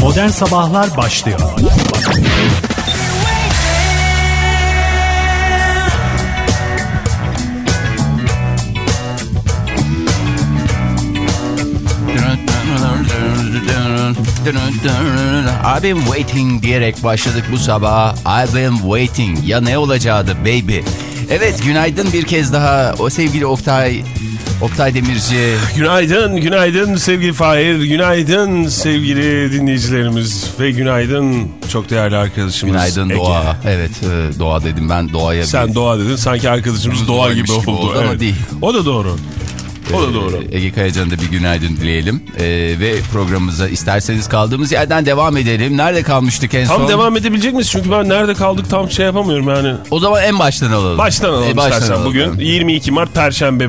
Modern Sabahlar başlıyor. I've been waiting diyerek başladık bu sabah. I've been waiting. Ya ne olacaktı baby? Evet günaydın bir kez daha. O sevgili Oktay Oktay Demirci. Günaydın, günaydın sevgili Fahir, günaydın sevgili dinleyicilerimiz ve günaydın çok değerli arkadaşımız Günaydın Ege. Doğa. Evet e, Doğa dedim ben Doğa'ya. Sen bir... Doğa dedin sanki arkadaşımız Doğa gibi Doğaymış oldu. gibi oldu ama evet. değil. O da doğru. O da doğru. Ee, Ege Kayacan'a da bir günaydın dileyelim. Ee, ve programımıza isterseniz kaldığımız yerden devam edelim. Nerede kalmıştık en son? Tam devam edebilecek misin? Çünkü ben nerede kaldık tam şey yapamıyorum yani. O zaman en baştan alalım. Baştan alalım Ee, baştan istersen. alalım. Bugün 22 Mart Perşembe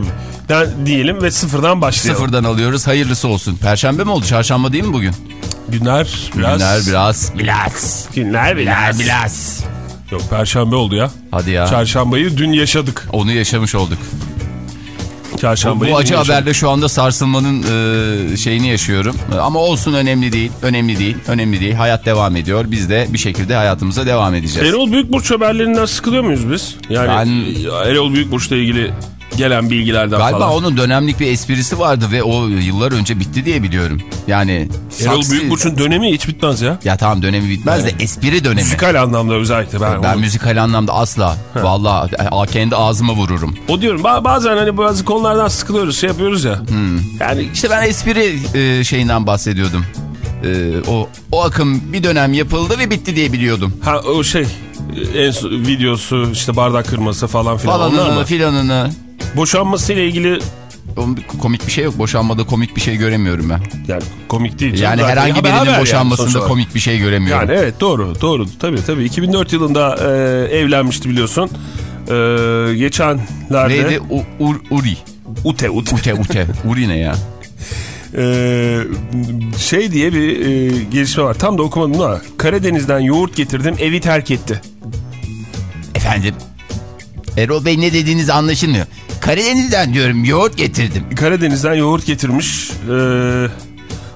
den diyelim ve sıfırdan başlayalım. Sıfırdan alıyoruz. Hayırlısı olsun. Perşembe mi oldu? Çarşamba değil mi bugün? Günler biraz. Günler biraz. Biraz. Günler biraz. Biraz. Yok Perşembe oldu ya. Hadi ya. Çarşambayı dün yaşadık. Onu yaşamış olduk. Çarşambayı bu acı yaşadık. haberde şu anda sarsılmanın e, şeyini yaşıyorum. E, Ama olsun önemli değil. Önemli değil. Önemli değil. Hayat devam ediyor. Biz de bir şekilde hayatımıza devam edeceğiz. Erol Büyükburç haberlerinden sıkılıyor muyuz biz? Yani Ben- Erol Büyükburç'la ilgili gelen bilgilerden Galiba falan. onun dönemlik bir esprisi vardı ve o yıllar önce bitti diye biliyorum. Yani Erol Büyükburç'un dönemi hiç bitmez ya. Ya tamam dönemi bitmez de espri dönemi. Müzikal anlamda özellikle ben. Ben onu- müzikal anlamda asla. Vallahi a- kendi ağzıma vururum. O diyorum ba- bazen hani bazı konulardan sıkılıyoruz şey yapıyoruz ya. Hmm. Yani İşte ben espri e, şeyinden bahsediyordum. E, o o akım bir dönem yapıldı ve bitti diye biliyordum. ha, o şey en son- videosu işte bardak kırması falan filan Falanını filanını. Boşanmasıyla ilgili komik bir şey yok. Boşanmada komik bir şey göremiyorum ben. yani komik değil. canım. Yani Zaten herhangi haber- birinin haber yani sonuç boşanmasında olarak. komik bir şey göremiyorum. Yani evet doğru doğru tabii tabii 2004 yılında e, evlenmişti biliyorsun. E, geçenlerde Neydi? U, Ur- Uri. Ute Ute. Ute Ute. Uri ne ya? Ee, şey diye bir e, gelişme var. Tam da okumadım da Karadeniz'den yoğurt getirdim evi terk etti. Efendim? Erol Bey ne dediğiniz anlaşılmıyor. Karadeniz'den diyorum yoğurt getirdim. Karadeniz'den yoğurt getirmiş. Ee,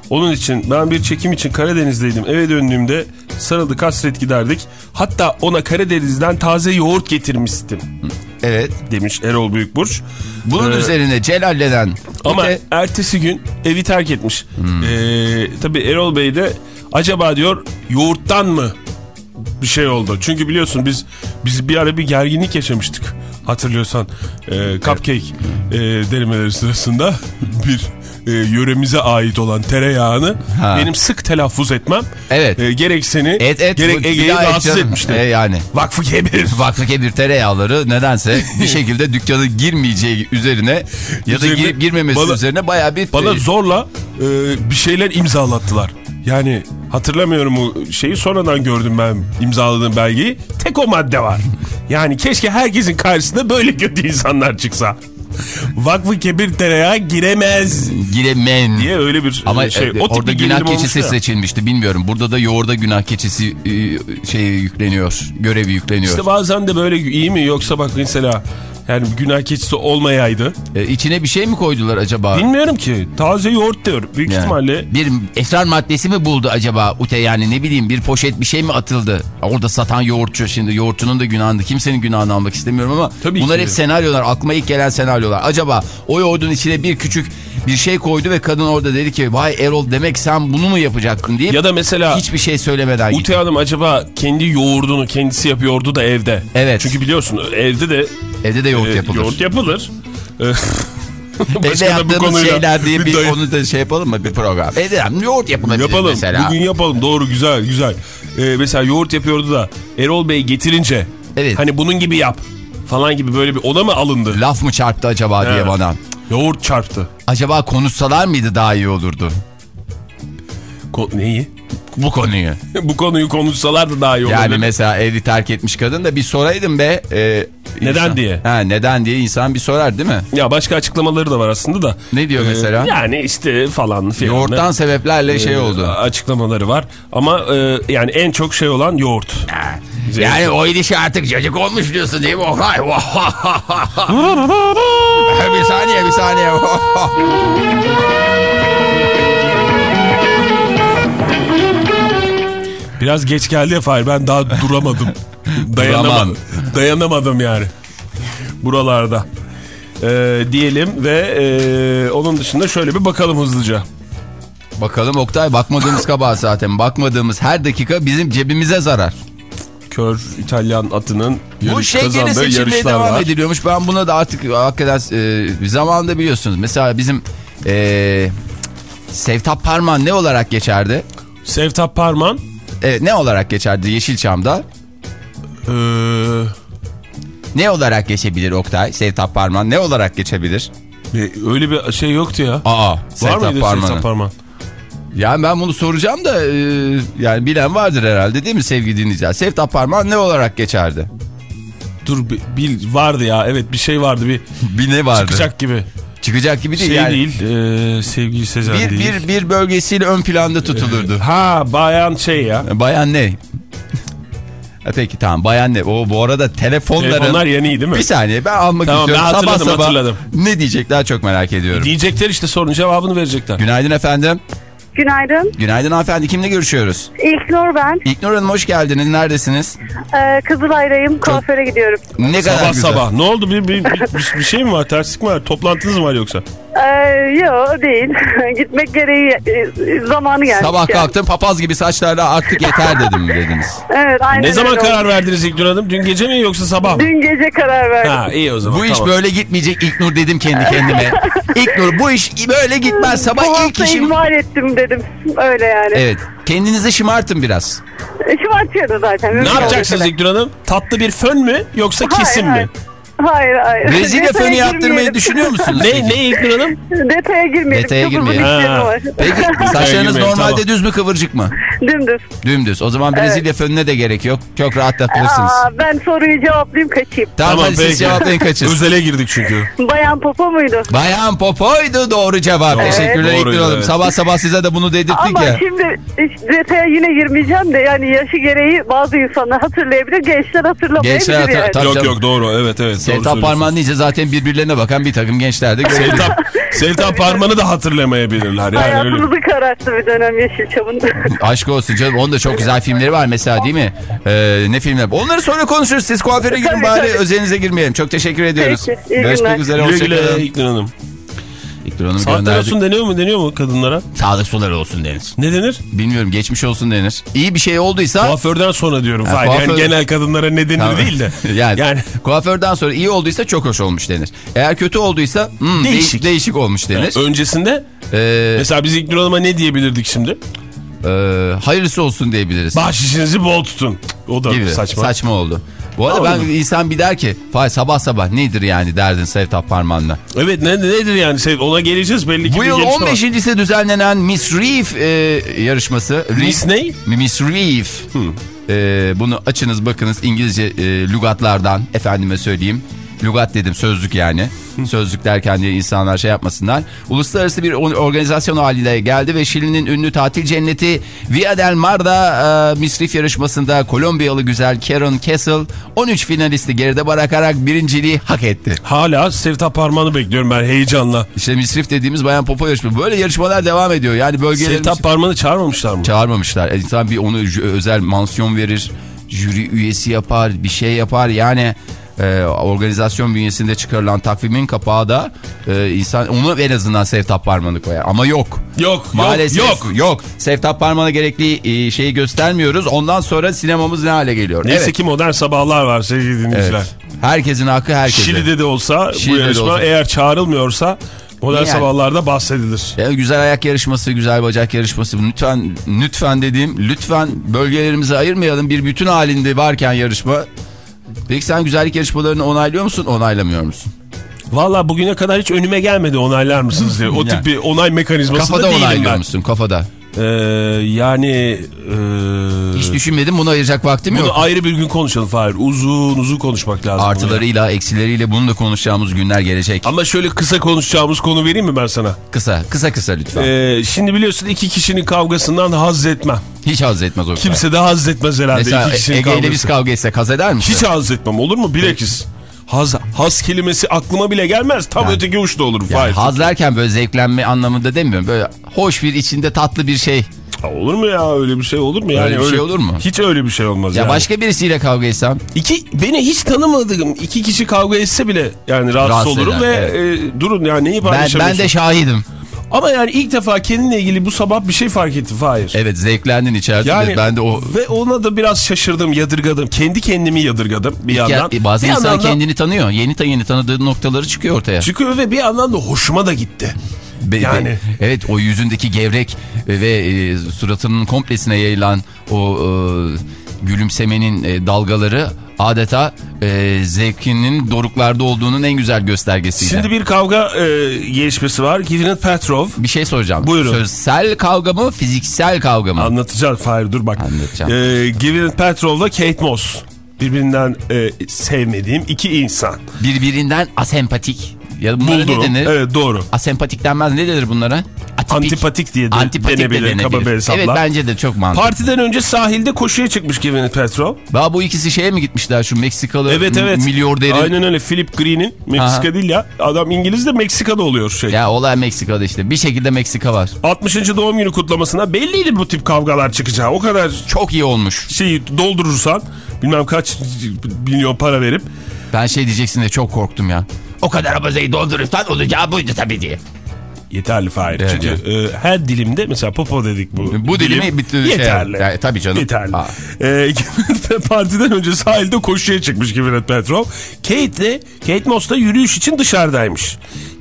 onun için ben bir çekim için Karadeniz'deydim. Eve döndüğümde sarıldık hasret giderdik. Hatta ona Karadeniz'den taze yoğurt getirmiştim Evet. demiş Erol Büyükburç. Bunun Ee, üzerine Celal'den Ama Ute- ertesi gün evi terk etmiş. Hmm. Ee, tabii Erol Bey de acaba diyor yoğurttan mı bir şey oldu? Çünkü biliyorsun biz biz bir ara bir gerginlik yaşamıştık. Hatırlıyorsan e, cupcake e, denemeleri sırasında bir e, yöremize ait olan tereyağını Ha. benim sık telaffuz etmem Evet. e, gerek seni Et et. gerek Ege'yi rahatsız canım. etmişti. E, yani. Vakfı kebir. Vakfı Kebir tereyağları nedense bir şekilde dükkana girmeyeceği üzerine ya da Üzerine- gir- girmemesi bana- üzerine baya bir... Bana zorla e, bir şeyler imzalattılar. Yani hatırlamıyorum o şeyi sonradan gördüm ben imzaladığım belgeyi. Tek o madde var. Yani keşke herkesin karşısında böyle kötü insanlar çıksa. Vakfı kebir tereyağı giremez giremen. diye öyle bir Ama şey. e, o orada günah keçisi ya. seçilmişti bilmiyorum. Burada da yoğurda günah keçisi e, şey yükleniyor. Görevi yükleniyor. İşte bazen de böyle iyi mi yoksa bak mesela yani günah keçisi olmayaydı. E, içine bir şey mi koydular acaba? Bilmiyorum ki. Taze yoğurt diyor. Büyük Yani ihtimalle Bir esrar maddesi mi buldu acaba Ute yani ne bileyim bir poşet bir şey mi atıldı? Orada satan yoğurtçu şimdi yoğurtçunun da günahını kimsenin günahını almak istemiyorum ama Tabii bunlar ki. hep senaryolar aklıma ilk gelen senaryolar. Acaba o yoğurdun içine bir küçük bir şey koydu ve kadın orada dedi ki vay Erol demek sen bunu mu yapacaktın diye ya da mesela hiçbir şey söylemeden. Ute Hanım acaba kendi yoğurdunu kendisi yapıyordu da evde. Evet. Çünkü biliyorsun evde de Evde de yoğurt yapılır. yoğurt yapılır. Evde yaptığımız şeyler diye bir, dayı- onu da şey yapalım mı bir program. Evde yoğurt yapılabilir Yapalım. mesela. Bugün yapalım. Doğru güzel güzel. E, mesela yoğurt yapıyordu da Erol Bey getirince Evet. hani bunun gibi yap falan gibi böyle bir ona mı alındı? Laf mı çarptı acaba diye Evet. bana. Yoğurt çarptı. Acaba konuşsalar mıydı daha iyi olurdu Ko- neyi? Bu konuyu. bu konuyu konuşsalar da daha iyi olur. Yani mesela evi terk etmiş kadın da bir soraydım be. e, Neden insan- diye? Ha, neden diye insan bir sorar değil mi? Ya başka açıklamaları da var aslında da. Ne diyor E, mesela? yani işte falan filan. Yoğurttan sebeplerle şey E, oldu. Açıklamaları var. Ama e, yani en çok şey olan yoğurt. Yani o ilişki artık çocuk olmuş diyorsun değil mi? Okay. bir saniye bir saniye. Biraz geç geldi ya Fahir ben daha duramadım. Dayanamadım. Dayanamadım yani. Buralarda. Ee, diyelim ve e, onun dışında şöyle bir bakalım hızlıca. Bakalım Oktay bakmadığımız kabahat zaten. Bakmadığımız her dakika bizim cebimize zarar. Kör İtalyan atının Bu şey gene kazandığı yarışlar devam var. ediliyormuş. Ben buna da artık hakikaten e, zamanında biliyorsunuz. Mesela bizim e, Sevtap Parman ne olarak geçerdi? Sevtap Parman Evet, ne olarak geçerdi Yeşilçam'da? e, Ne olarak geçebilir Oktay? Sevtap Parman ne olarak geçebilir? e, öyle bir şey yoktu ya. Aa, Var mıydı Parman'ın. Sevtap Parman? Yani ben bunu soracağım da e, yani bilen vardır herhalde değil mi sevgili dinleyiciler? Sevtap Parman ne olarak geçerdi? Dur bir- vardı ya evet bir şey vardı bir Bir ne vardı? çıkacak gibi. Çıkacak gibi değil Şey yani. değil e, sevgili Sezen Bir, değil. bir, bir bölgesiyle ön planda tutulurdu. Ha bayan şey ya. Bayan ne? Peki tamam bayan ne? O bu arada telefonların... Telefonlar yeni değil mi? Bir saniye ben almak Tamam, istiyorum. ben hatırladım, sabah sabah hatırladım. ne diyecekler çok merak ediyorum. Diyecekler işte sorunun cevabını verecekler. Günaydın efendim. Günaydın. Günaydın hanımefendi. Kimle görüşüyoruz? İlknur ben. İlknur Hanım hoş geldiniz. Neredesiniz? Ee, Kızılay'dayım. Kuaföre gidiyorum. Ne kadar Sabah güzel. sabah. Ne oldu? Bir, bir, bir, bir şey mi var? Terslik mi var? Toplantınız mı var yoksa? Ee, yok değil. Gitmek gereği e, zamanı gelmiş. Sabah kalktım papaz gibi saçlarla artık yeter dedim dediniz. Evet aynen Ne zaman öyle karar oldu. verdiniz İlknur Hanım? Dün gece mi yoksa sabah mı? Dün gece karar verdim. Ha iyi o zaman. Bu iş tamam. böyle gitmeyecek İlknur dedim kendi kendime. İlknur bu iş böyle gitmez. Bu Sabah ilk hafta işim... ihmal ettim dedim. Öyle yani. Evet. Kendinizi şımartın biraz. E, Şımartıyordu zaten. Ne yapacaksınız İlknur Hanım? Tatlı bir fön mü yoksa kesim mi? Hayır hayır. Brezilya Detaya fönü yaptırmayı girmeyelim. düşünüyor musunuz? Ne, ne İlknur Hanım? Detaya girmeyelim. Detaya Çok uzun girmeyelim. Ha. var. Peki saçlarınız girmeyin, normalde tamam. düz mü kıvırcık mı? Dümdüz. Dümdüz. O zaman Brezilya fönüne de gerek yok. Çok rahat takılırsınız. Aa, ben soruyu cevaplayayım kaçayım. Tamam, hadi siz cevaplayın kaçın. Özele girdik çünkü. Bayan Popo muydu? Bayan Popo'ydu doğru cevap. Doğru. Teşekkürler Doğruydu, İlknur Hanım. evet. Sabah sabah size de bunu dedirttik Ama ya. şimdi hiç detaya yine girmeyeceğim de yani yaşı gereği bazı insanlar hatırlayabilir, gençler hatırlamayabilir Gençler hatır- yani. Tabii yok canım. yok doğru evet evet. Sevtap söylüyorsun. parmağın deyince zaten birbirlerine bakan bir takım gençler de. Sevtap, Sevtap parmağını da hatırlamayabilirler. Yani öyle. Hayatımızı kararttı bir dönem Yeşilçam'ın. Aşk olsun canım. Onun da çok güzel filmleri var mesela değil mi? Ee, ne filmler? Onları sonra konuşuruz. Siz kuaföre girin Tabii, bari tabii. özelinize girmeyelim. Çok teşekkür ediyoruz. Peki, iyi Görüşmek günler. üzere. Güle güle Hoşçakalın. İlknur Saatler gönderdik. olsun deniyor mu? Deniyor mu kadınlara? Sağlık suları olsun denir. Ne denir? Bilmiyorum geçmiş olsun denir. İyi bir şey olduysa... Kuaförden sonra diyorum. Hayır, kuaför- Yani genel kadınlara ne denir Tamam. değil de. yani, Yani kuaförden sonra iyi olduysa çok hoş olmuş denir. Eğer kötü olduysa hmm, değişik. Değişik. değişik olmuş denir. öncesinde Ee, mesela biz İlknur Hanım'a ne diyebilirdik şimdi? e, hayırlısı olsun diyebiliriz. Bahşişinizi bol tutun. O da gibi. saçma. Saçma oldu. Bu arada ben insan bir der ki Fay sabah sabah nedir yani derdin Sevtap Parmağan'la. Evet ne, nedir yani? Ona geleceğiz belli ki. Bu yıl gelişme var. 15.si düzenlenen Miss Reef e, yarışması. Miss Reef- ne? Miss Reef. E, bunu açınız bakınız İngilizce e, lügatlardan efendime söyleyeyim. Lügat dedim sözlük yani. Sözlük derken diye insanlar şey yapmasınlar. Uluslararası bir or- organizasyon haline geldi ve Şili'nin ünlü tatil cenneti Via del Mar'da e, Miss Reef yarışmasında Kolombiyalı güzel Karen Kessel 13 finalisti geride bırakarak birinciliği hak etti. Hala Sevtap parmağını bekliyorum ben heyecanla. İşte Miss Reef dediğimiz bayan popo yarışması. Böyle yarışmalar devam ediyor. Yani bölgelerin... Sevtap parmağını çağırmamışlar mı? Çağırmamışlar. İnsan bir onu özel mansiyon verir. Jüri üyesi yapar. Bir şey yapar. Yani e, organizasyon bünyesinde çıkarılan takvimin kapağı da e, insan onu en azından Sevtap Parmağı'nı koyar. Ama yok. Yok Maalesef yok yok. Sevtap Parmağı'na gerekli e, şeyi göstermiyoruz. Ondan sonra sinemamız ne hale geliyor? Neyse evet. ki modern sabahlar var sevgili dinleyiciler. Evet. Herkesin hakkı herkese. Şili'de de olsa Şili'de bu yarışma olsa. eğer çağrılmıyorsa modern Yani. sabahlarda bahsedilir. Ya güzel ayak yarışması, güzel bacak yarışması. Lütfen, lütfen dediğim, lütfen bölgelerimizi ayırmayalım. Bir bütün halinde varken yarışma. Peki sen güzellik yarışmalarını onaylıyor musun, onaylamıyor musun? Valla bugüne kadar hiç önüme gelmedi onaylar mısınız diye. O Yani. tip bir onay mekanizmasında Kafada değilim onaylıyor ben. musun, kafada? Ee, yani... ee, Hiç düşünmedim, bunu ayıracak vaktim Bunu yok. ayrı bir gün konuşalım Fahir. Uzun uzun konuşmak lazım. bunu. Artılarıyla, eksileriyle bunu da konuşacağımız günler gelecek. Ama şöyle kısa konuşacağımız konu vereyim mi ben sana? Kısa, kısa kısa lütfen. Ee, şimdi biliyorsun iki kişinin kavgasından haz etmem. Hiç haz etmez o kadar. Kimse de haz etmez herhalde Mesela iki kişinin Ege kavgası. biz kavga etsek haz eder misin? Hiç haz etmem olur mu? Bilakis. Haz, haz kelimesi aklıma bile gelmez. Tam Yani- öteki uçta olur. Yani haz derken böyle zevklenme anlamında demiyorum. Böyle hoş bir içinde tatlı bir şey. Ha, olur mu ya öyle bir şey olur mu? Yani Öyle bir şey olur mu? Hiç öyle bir şey olmaz Ya yani. başka birisiyle kavga etsem İki, beni hiç tanımadığım iki kişi kavga etse bile yani rahatsız, Rahatsız olurum eder, ve e, durun yani neyi ben, paylaşamıyorsun? ben de şahidim. Ama yani ilk defa kendinle ilgili bu sabah bir şey fark ettim Fahir. Evet zevklendin içeride Yani ben de o... ve ona da biraz şaşırdım, yadırgadım. Kendi kendimi yadırgadım bir Ya, yandan. bazı bir insan yandan da kendini tanıyor. Yeni yeni tanıdığı noktaları çıkıyor ortaya. çıkıyor ve bir yandan da hoşuma da gitti. Be- Yani. be- evet o yüzündeki gevrek ve e, suratının komplesine yayılan o e, gülümsemenin e, dalgaları adeta e, zevkinin doruklarda olduğunun en güzel göstergesiydi. Şimdi bir kavga e, gelişmesi var. Gwyneth Paltrow bir şey soracağım. Buyurun. Sözsel kavga mı, fiziksel kavga mı? Anlatacağız Fahir dur bak. Anlatacağım. Ee, Gwyneth Paltrow'la Kate Moss. Birbirinden e, sevmediğim iki insan. Birbirinden asempatik. Ya bunlara ne denir? Evet doğru. Asempatik denmez. Ne denir bunlara? Atipik. Antipatik diye de Antipatik de denebilir, denebilir. kaba bir hesapla. Evet bence de çok mantıklı. Partiden önce sahilde koşuya çıkmış Gwyneth Paltrow. Daha bu ikisi şeye mi gitmişler şu Meksikalı Evet evet. milyarderin? Aynen öyle. Philip Green'in Meksika Aha. değil ya. Adam İngiliz de Meksika'da oluyor şey. Ya olay Meksika'da işte. Bir şekilde Meksika var. 60. doğum günü kutlamasına belliydi bu tip kavgalar çıkacağı. O kadar Çok iyi olmuş. şeyi doldurursan bilmem kaç milyon para verip Ben şey diyeceksin de çok korktum ya. O kadar abazayı doldurursan olacağı buydu tabii diye. yeterli Fahir. Evet, Çünkü e, her dilimde mesela popo dedik bu. Bu dilimi dilim bitti- şey- yeterli. Yani tabii canım. Yeterli. E, partiden önce sahilde koşuya çıkmış Gwyneth Paltrow. Kate de Kate Moss da yürüyüş için dışarıdaymış.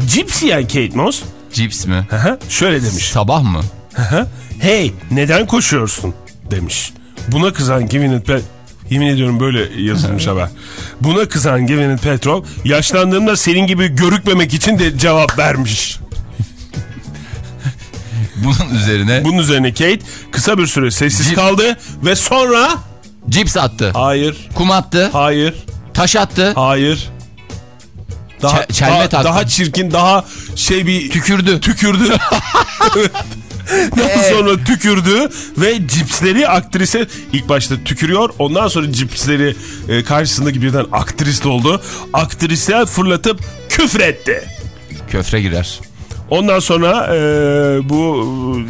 Cips yiyen Kate Moss Cips mi? hı hı, şöyle demiş. Sabah mı? Hı hı, hey neden koşuyorsun demiş. Buna kızan Gwyneth Paltrow Yemin ediyorum böyle yazılmış haber. Buna kızan Gwyneth Paltrow yaşlandığımda senin gibi görükmemek için de cevap vermiş. Bunun üzerine Bunun üzerine Kate kısa bir süre sessiz Cip- kaldı ve sonra cips attı. hayır, Kum attı. hayır, Taş attı. hayır. Daha, Çe- çelme daha, taktı. daha çirkin, daha şey bir Tükürdü. tükürdü. Daha Ee? sonra tükürdü ve cipsleri aktrise ilk başta tükürüyor. Ondan sonra cipsleri e, karşısındaki birden aktrist oldu. Aktrise fırlatıp küfretti. Köfre girer. Ondan sonra e, bu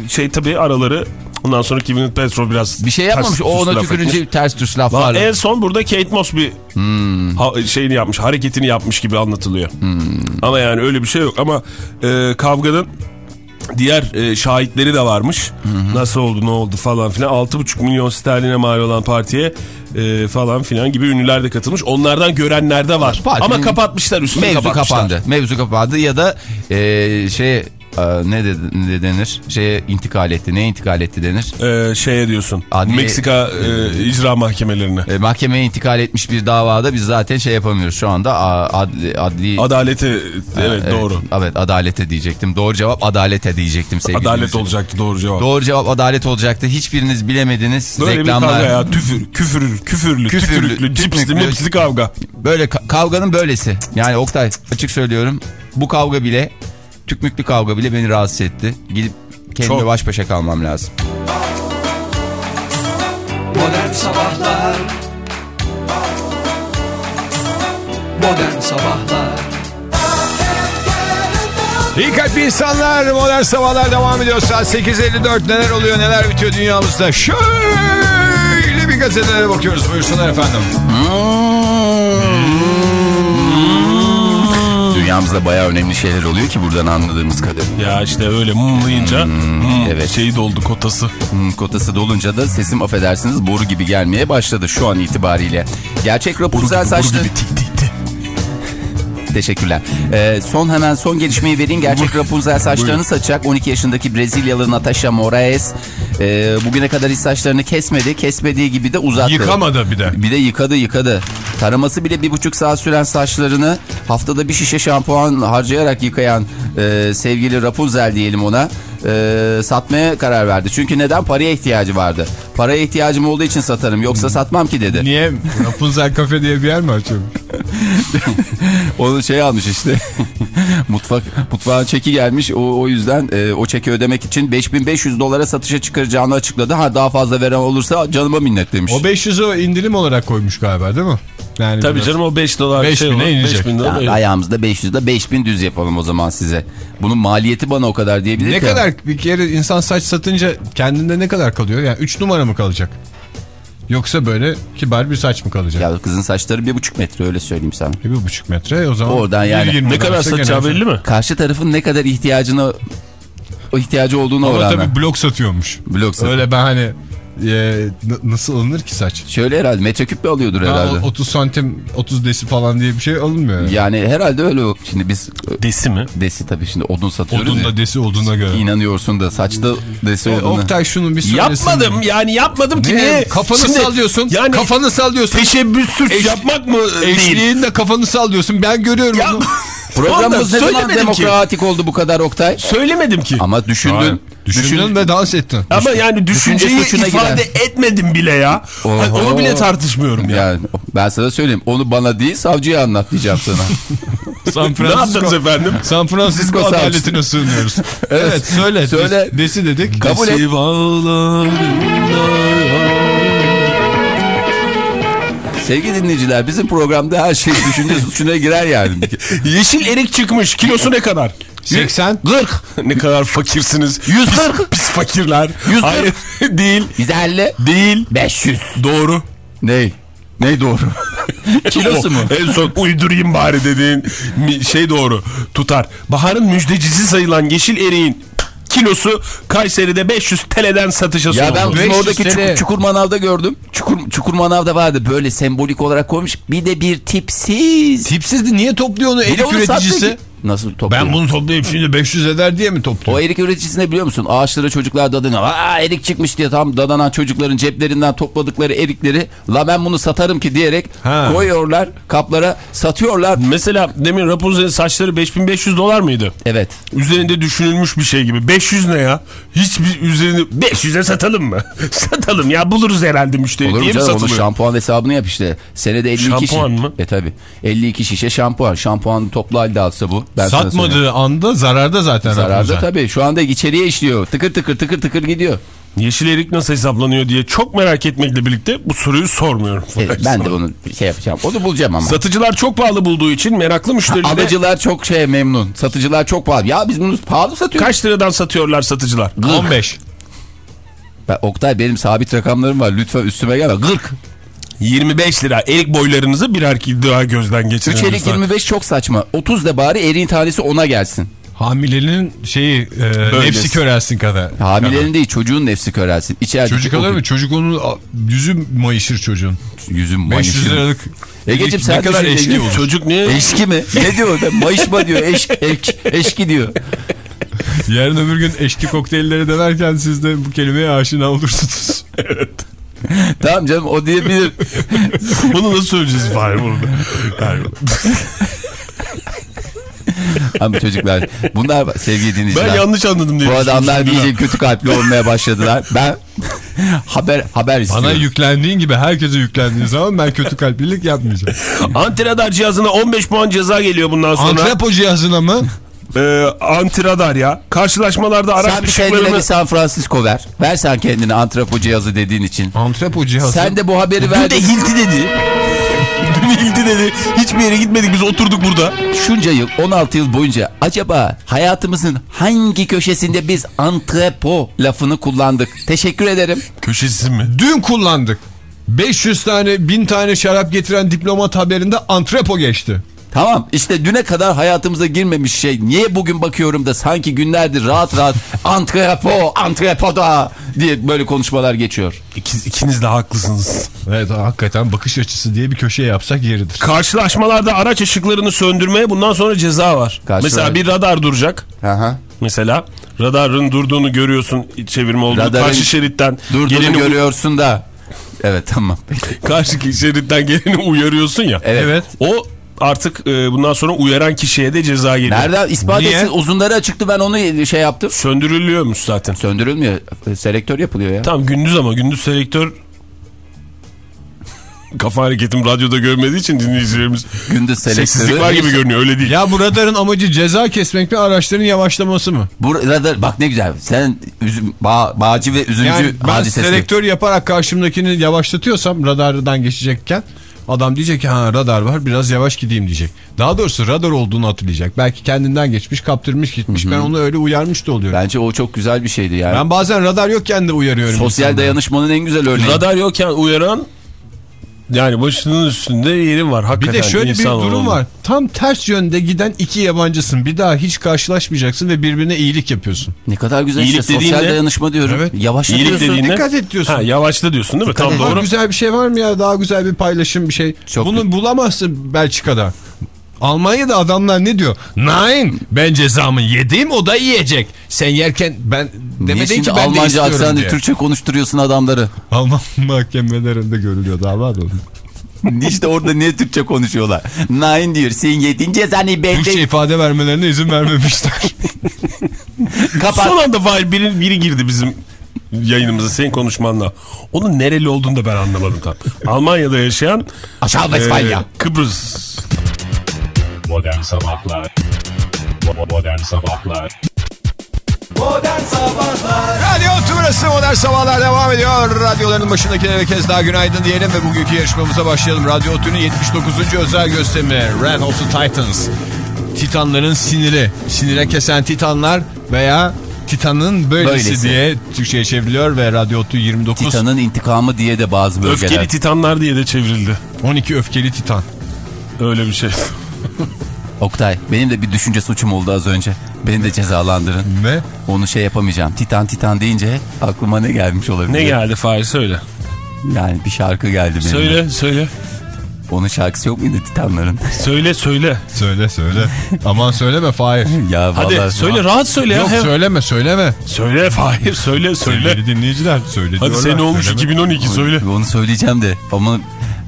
şey tabii araları ondan sonra Gwyneth Paltrow biraz Bir şey ters yapmamış. O düz ona tükürünce etmiş. ters düz laflarla. En son burada Kate Moss bir Hmm. ha- şeyini yapmış, hareketini yapmış gibi anlatılıyor. Ama yani öyle bir şey yok. Ama e, kavganın diğer e, şahitleri de varmış. Nasıl oldu, ne oldu falan filan. 6,5 milyon sterline mal olan partiye e, falan filan gibi ünlüler de katılmış. Onlardan görenler de var. Partinin Ama kapatmışlar üstünü Mevzu kapatmışlar. kapandı. Mevzu kapandı ya da e, şey e, ne, de, ne denir? Şeye intikal etti. Neye intikal etti denir? E, şeye diyorsun. Adli- Meksika e, icra mahkemelerine. E, mahkemeye intikal etmiş bir davada biz zaten şey yapamıyoruz şu anda adli, adli Adalete evet, doğru. Evet adalete diyecektim. Doğru cevap adalete diyecektim sevgili Adalet dinleyiciler. olacaktı doğru cevap. Doğru cevap adalet olacaktı. Hiçbiriniz bilemediniz. Böyle Reklamlar. bir kavga ya. Tüfür, küfürlü, küfürlü, Küfürlü, tükürüklü, cipsli, mipsli kavga. Böyle ka- kavganın böylesi. Yani Oktay açık söylüyorum. Bu kavga bile tükmüklü kavga bile beni rahatsız etti. Gidip kendime Çok. baş başa kalmam lazım. Modern Sabahlar. Modern Sabahlar. İyi kalpli insanlar modern sabahlar devam ediyor. Saat 8.54 neler oluyor neler bitiyor dünyamızda? Şöyle bir gazetelere bakıyoruz. Buyursunlar efendim Dünyamızda bayağı önemli şeyler oluyor ki buradan anladığımız kadarıyla. Ya işte öyle mumlayınca hmm, evet. şeyi doldu kotası. Hmm, kotası dolunca da sesim affedersiniz boru gibi gelmeye başladı şu an itibariyle. Gerçek Rapunzel saçlı... tik tik tik. Teşekkürler. Ee, son hemen son gelişmeyi vereyim. Gerçek Rapunzel saçlarını saçacak 12 yaşındaki Brezilyalı Natasha Moraes e, bugüne kadar hiç saçlarını kesmedi. Kesmediği gibi de uzattı. yıkamadı bir de Bir de yıkadı yıkadı. Taraması bile bir buçuk saat süren saçlarını haftada bir şişe şampuan harcayarak yıkayan e, sevgili Rapunzel diyelim ona e, satmaya karar verdi. Çünkü neden? Paraya ihtiyacı vardı. Paraya ihtiyacım olduğu için satarım yoksa satmam ki dedi. niye Rapunzel kafe diye bir yer mi açıyorum Onu şey almış işte. Mutfak mutfağın çeki gelmiş. O, o yüzden e, o çeki ödemek için 5500 dolara satışa çıkaracağını açıkladı. Ha daha fazla veren olursa canıma minnet demiş. o 500'ü indirim olarak koymuş galiba değil mi Yani Tabii biraz- canım o 5 dolar Beş şey bine olur. inecek. 5 bin dolar. Yani ayağımızda 500 ile 5000 düz yapalım o zaman size. Bunun maliyeti bana o kadar diyebilir Ne ki. kadar bir kere insan saç satınca kendinde ne kadar kalıyor? Yani 3 numara mı kalacak? Yoksa böyle kibar bir saç mı kalacak? Ya kızın saçları bir buçuk metre öyle söyleyeyim sana. Bir buçuk metre o zaman. Oradan yani. 1.20 Ne kadar satacağı belli mi? Karşı tarafın ne kadar ihtiyacını o ihtiyacı olduğunu Ama oranla. tabii blok satıyormuş. Blok satıyor. Öyle ben hani e, nasıl alınır ki saç? Şöyle herhalde metreküp bir alıyordur Ha, herhalde. o- 30 santim 30 desi falan diye bir şey alınmıyor. Yani. Yani herhalde öyle. o. Şimdi biz Desi mi? desi tabii şimdi odun satıyoruz Odun ya. da desi olduğuna göre. İnanıyorsun da saçta desi E, olduğuna. Oktay şunu bir söylesin. Yapmadım yani yapmadım ki Ne? niye? Kafanı Şimdi sallıyorsun. Yani kafanı sallıyorsun. teşebbüs suç Eş- yapmak mı değil? Eşliğinde kafanı sallıyorsun. Ben görüyorum Ya, onu. Programımız ne zaman söylemedim ki. demokratik oldu bu kadar Oktay? Söylemedim ki. Ama düşündün. Hayır. Düşündün ve dans ettin. Ama yani Düşünce düşünceyi ifade etmedim bile ya. Hayır, Onu bile tartışmıyorum ya. Yani ben sana söyleyeyim. Onu bana değil savcıya anlat diyeceğim sana. San Ne yaptınız efendim? San Francisco Francisco adaletine sığınıyoruz. evet. söyle. Söyle. Desi dedik. Kabul et. Sevgili dinleyiciler bizim programda her şey düşünce suçuna girer yani. Yeşil erik çıkmış. Kilosu ne kadar? 80. 40. ne kadar fakirsiniz. 140. Pis, pis fakirler. 140. Hayır değil. 150. Değil. 500. Doğru. Ney? Ney doğru? Kilosu mu? En son uydurayım bari dediğin şey doğru. Tutar. Baharın müjdecisi sayılan yeşil eriğin kilosu Kayseri'de 500 TL'den satışa Ya sunuldu. ben bizim 500 oradaki çukur, çukur manavda gördüm. Çukur, çukur manavda vardı böyle sembolik olarak koymuş. Bir de bir tipsiz. Tipsizdi. Niye topluyor onu sattı üreticisi? Nasıl topluyor? Ben bunu toplayıp şimdi 500 eder diye mi topluyor? O erik üreticisine biliyor musun? Ağaçlara çocuklar dadanıyor. Aa erik çıkmış diye tam dadanan çocukların ceplerinden topladıkları erikleri la ben bunu satarım ki diyerek Ha. koyuyorlar kaplara satıyorlar. Mesela demin Rapunzel'in saçları 5500 dolar mıydı? Evet. Üzerinde düşünülmüş bir şey gibi. 500 ne ya? Hiçbir üzerinde 500'e satalım mı? satalım ya buluruz herhalde müşteri Olur diye mi canım onun satılıyor? şampuan hesabını yap işte. Senede 52 Şampuan şişe. mı? E tabi. 52 şişe şampuan. Şampuanı toplu halde alsa bu. Ben sana. Satmadığı anda zararda zaten. Zararda tabii. Şu anda içeriye işliyor. Tıkır tıkır tıkır tıkır gidiyor. Yeşil erik nasıl hesaplanıyor diye çok merak etmekle birlikte bu soruyu sormuyorum. Evet, ben de onu şey yapacağım. Onu bulacağım ama. Satıcılar çok pahalı bulduğu için meraklı müşteriler Alıcılar çok şey memnun. Satıcılar çok pahalı. Ya biz bunu pahalı satıyoruz. kaç liradan satıyorlar satıcılar? 15. Ben, Oktay benim sabit rakamlarım var. Lütfen üstüme gelme. 40. 25 lira. Erik boylarınızı birer daha gözden 3 geçirin. erik lütfen. 25 çok saçma. 30 da bari eriğin tanesi ona gelsin. Hamilenin şeyi e, nefsi körelsin kadar. Hamilenin değil çocuğun nefsi körelsin. İçeride Çocuk alır mı? Çocuk onun yüzü mayışır çocuğun. Yüzüm 500 mayışır. liralık. Egeciğim ne sen kadar düşün, eşki olur. Çocuk niye? Eşki mi? Ne diyor? Mayışma diyor. Eş, eş, eşki diyor. Yarın öbür gün eşki kokteylleri denerken siz de bu kelimeye aşina olursunuz. Tamam canım o diyebilir. Bunu nasıl söyleyeceğiz Fahir burada? Yani, Ama çocuklar bunlar sevgili dinleyiciler. ben yanlış anladım diye Bu adamlar iyice kötü kalpli olmaya başladılar. Ben haber haber istiyorum. Bana yüklendiğin gibi herkese yüklendiğin zaman ben kötü kalplilik yapmayacağım. Antiradar cihazına 15 puan ceza geliyor bundan sonra. Antrepo cihazına mı? Ee, antiradar ya. Karşılaşmalarda araç Sen bir kendine ışıklarını... bir San Francisco ver. Ver sen kendine antrepo cihazı dediğin için. Antrepo cihazı. Sen de bu haberi Dün ver. de Hilti dedi. Dün Hilti dedi. Hiçbir yere gitmedik biz oturduk burada. Şunca yıl 16 yıl boyunca acaba hayatımızın hangi köşesinde biz antrepo lafını kullandık? Teşekkür ederim. Köşesi mi? Dün kullandık. 500 tane 1000 tane şarap getiren diplomat haberinde antrepo geçti. Tamam işte düne kadar hayatımıza girmemiş şey. Niye bugün bakıyorum da sanki günlerdir rahat rahat antrepo, antrepoda diye böyle konuşmalar geçiyor. İkiz, ikiniz de haklısınız. Evet hakikaten bakış açısı diye bir köşeye yapsak yeridir. Karşılaşmalarda araç ışıklarını söndürmeye bundan sonra ceza var. Karşılar- Mesela bir radar duracak. Aha. Mesela radarın durduğunu görüyorsun çevirme olduğu Radarın karşı şeritten Durduğunu geleni görüyorsun da. Evet tamam. karşı şeritten geleni uyarıyorsun ya. Evet. Evet. O artık e, bundan sonra uyaran kişiye de ceza geliyor. Nereden ispat Niye? etsin uzunları açıktı ben onu şey yaptım. Söndürülüyormuş zaten. Söndürülmüyor. Selektör yapılıyor ya. Tamam gündüz ama gündüz selektör kafa hareketim radyoda görmediği için dinleyicilerimiz Gündüz selektörü. var gibi görünüyor öyle değil. Ya bu radarın amacı ceza kesmek mi araçların yavaşlaması mı? Burada bak ne güzel. Sen üzüm, bağ, bağcı ve üzümcü Yani ben hadisesi. selektör yaparak karşımdakini yavaşlatıyorsam radardan geçecekken Adam diyecek ki ha radar var biraz yavaş gideyim diyecek. Daha doğrusu radar olduğunu hatırlayacak. Belki kendinden geçmiş kaptırmış gitmiş. Ben onu öyle uyarmış da oluyorum. Bence o çok güzel bir şeydi yani. Ben bazen radar yokken de uyarıyorum. Sosyal insanları. dayanışmanın en güzel örneği. Radar yokken uyaran yani başının üstünde yerin var. Bir Hakikaten de şöyle bir durum olmalı. var. Tam ters yönde giden iki yabancısın. Bir daha hiç karşılaşmayacaksın ve birbirine iyilik yapıyorsun. Ne kadar güzel İyilik işte dediğin sosyal dayanışma diyorum. Evet. Yavaşla İyilik diyorsun. dediğin ne? Dikkat et diyorsun. Ha, yavaşla diyorsun değil mi? Tam Daha doğru. güzel bir şey var mı ya? Daha güzel bir paylaşım bir şey. Çok Bunu bulamazsın Belçika'da. Almanya'da adamlar ne diyor? Nine ben cezamı yedim o da yiyecek. Sen yerken ben demedin ki ben de Almanca istiyorum aksanı diye. Türkçe konuşturuyorsun adamları? Alman mahkemelerinde görülüyor dava da. işte orada niye Türkçe konuşuyorlar? Nine diyor sen yedin cezanı ben Türkçe de ifade vermelerine izin vermemişler. kapat. Son anda Fahir biri, biri girdi bizim yayınımıza senin konuşmanla. Onun nereli olduğunu da ben anlamadım tam. Almanya'da yaşayan Aşağı e, Vesfalya. Kıbrıs Modern Sabahlar Modern Sabahlar Radyo Tümrüt'ü Modern Sabahlar devam ediyor. Radyoların başındakilere bir kez daha günaydın diyelim ve bugünkü yarışmamıza başlayalım. Radyo Otü'nün 79. özel gösterimi Ran of the Titans. Titanların siniri. Sinire kesen titanlar veya Titan'ın böylesi, Böylesi. diye Türkçe'ye çevriliyor ve Radyo Otü 29. Titan'ın intikamı diye de bazı bölgeler. öfkeli titanlar diye de çevrildi. 12 öfkeli titan. Öyle bir şey. Oktay benim de bir düşünce suçum oldu az önce. Beni de cezalandırın. Ne? Onu şey yapamayacağım. Titan Titan deyince aklıma ne gelmiş olabilir? Ne geldi Fahir söyle. Yani bir şarkı geldi benim. Söyle söyle. Onun şarkısı yok muydu Titanların? Söyle söyle. Söyle söyle. Aman söyleme Fahir. ya Hadi vallahi söyle rahat söyle ya. Yok Hem- söyleme söyleme. Söyle Fahir söyle söyle. Sevgili dinleyiciler söyle Hadi sene olmuş Söyleme. 2012 söyle. Onu söyleyeceğim de ama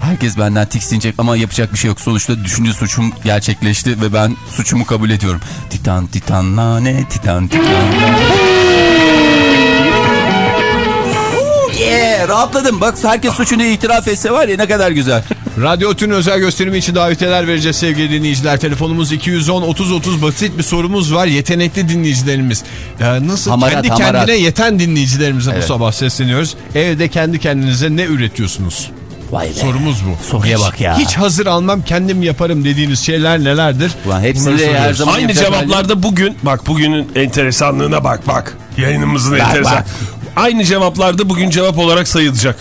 herkes benden tiksinecek ama yapacak bir şey yok. Sonuçta düşünce suçum gerçekleşti ve ben suçumu kabul ediyorum. Titan Titan nane Titan Titan Yeah, rahatladım. Bak herkes suçunu itiraf etse var ya ne kadar güzel. Radyo Otü'nün özel gösterimi için davetiyeler vereceğiz sevgili dinleyiciler. Telefonumuz 210-30-30 basit bir sorumuz var. Yetenekli dinleyicilerimiz. Ya nasıl Hamarat, kendi hamarat. kendine yeten dinleyicilerimize Evet. bu sabah sesleniyoruz. Evde kendi kendinize ne üretiyorsunuz? Vay be. Sorumuz bu. Soruya Hiç- bak ya. Hiç hazır almam kendim yaparım dediğiniz şeyler nelerdir? Ulan hepsini de her zaman Aynı cevaplarda bugün bak bugünün enteresanlığına bak bak. Yayınımızın enteresan. bak. Aynı cevaplarda bugün cevap olarak sayılacak.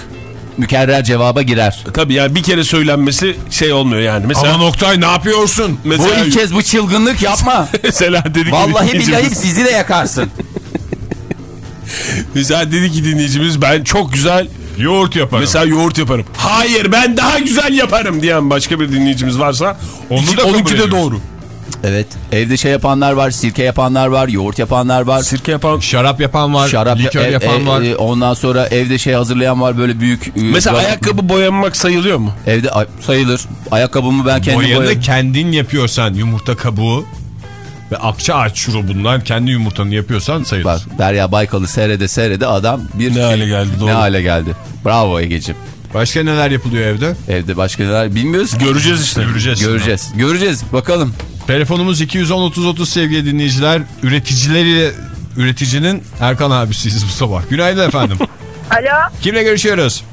Mükerrer cevaba girer. Tabii yani bir kere söylenmesi şey olmuyor yani. Mesela, Aman Oktay ne yapıyorsun? Bu mesela, ilk kez bu çılgınlık yapma. mesela dedi ki Vallahi billahi sizi de yakarsın. Mesela dedi ki dinleyicimiz ben çok güzel Yoğurt yaparım. mesela yoğurt yaparım. Hayır ben daha güzel yaparım diyen başka bir dinleyicimiz varsa Onu iki- da kabul de doğru. Evet. Evde şey yapanlar var, sirke yapanlar var, yoğurt yapanlar var. Sirke yapan Şarap yapan var, Şarap likör ev- yapan ev- var. e, ondan sonra evde şey hazırlayan var böyle büyük. e, Mesela gaz- ayakkabı boyamak sayılıyor mu? Evde ay- sayılır. Ayakkabımı ben kendim Boyanı boyarım. kendin yapıyorsan yumurta kabuğu ve akçaağaç şurubundan kendi yumurtanı yapıyorsan sayılır. Bak Derya Baykal'ı seyrede seyrede adam bir Ne hale geldi, doğru. Ne hale geldi. Bravo Ege'ciğim. Başka neler yapılıyor evde? Evde başka neler bilmiyoruz. ki. Göreceğiz işte. Göreceğiz. Göreceğiz. Göreceğiz. Bakalım. Telefonumuz 210-30-30 sevgili dinleyiciler. Üreticileri üreticinin Erkan abisiyiz bu sabah. Günaydın efendim. Alo. Kimle görüşüyoruz?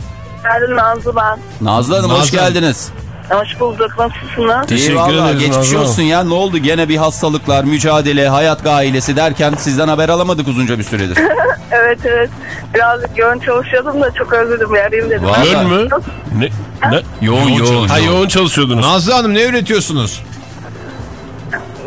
Geldin Nazlı ben. Nazlı Hanım hoş Nazlı Hanım. geldiniz. Hoş bulduk. Nasılsınız? Teşekkür İyi vallahi, ederiz Geçmiş Nazlı olsun ya. Ne oldu? Gene bir hastalıklar, mücadele, hayat gailesi derken sizden haber alamadık uzunca bir süredir. Evet evet. Birazcık yoğun çalışıyordum da çok özledim. Bir arayayım dedim. Vallahi. Yön mü? Ne? ne? Yoğun Yoğun yoğun. Ha yoğun çalışıyordunuz. Nazlı Hanım ne üretiyorsunuz?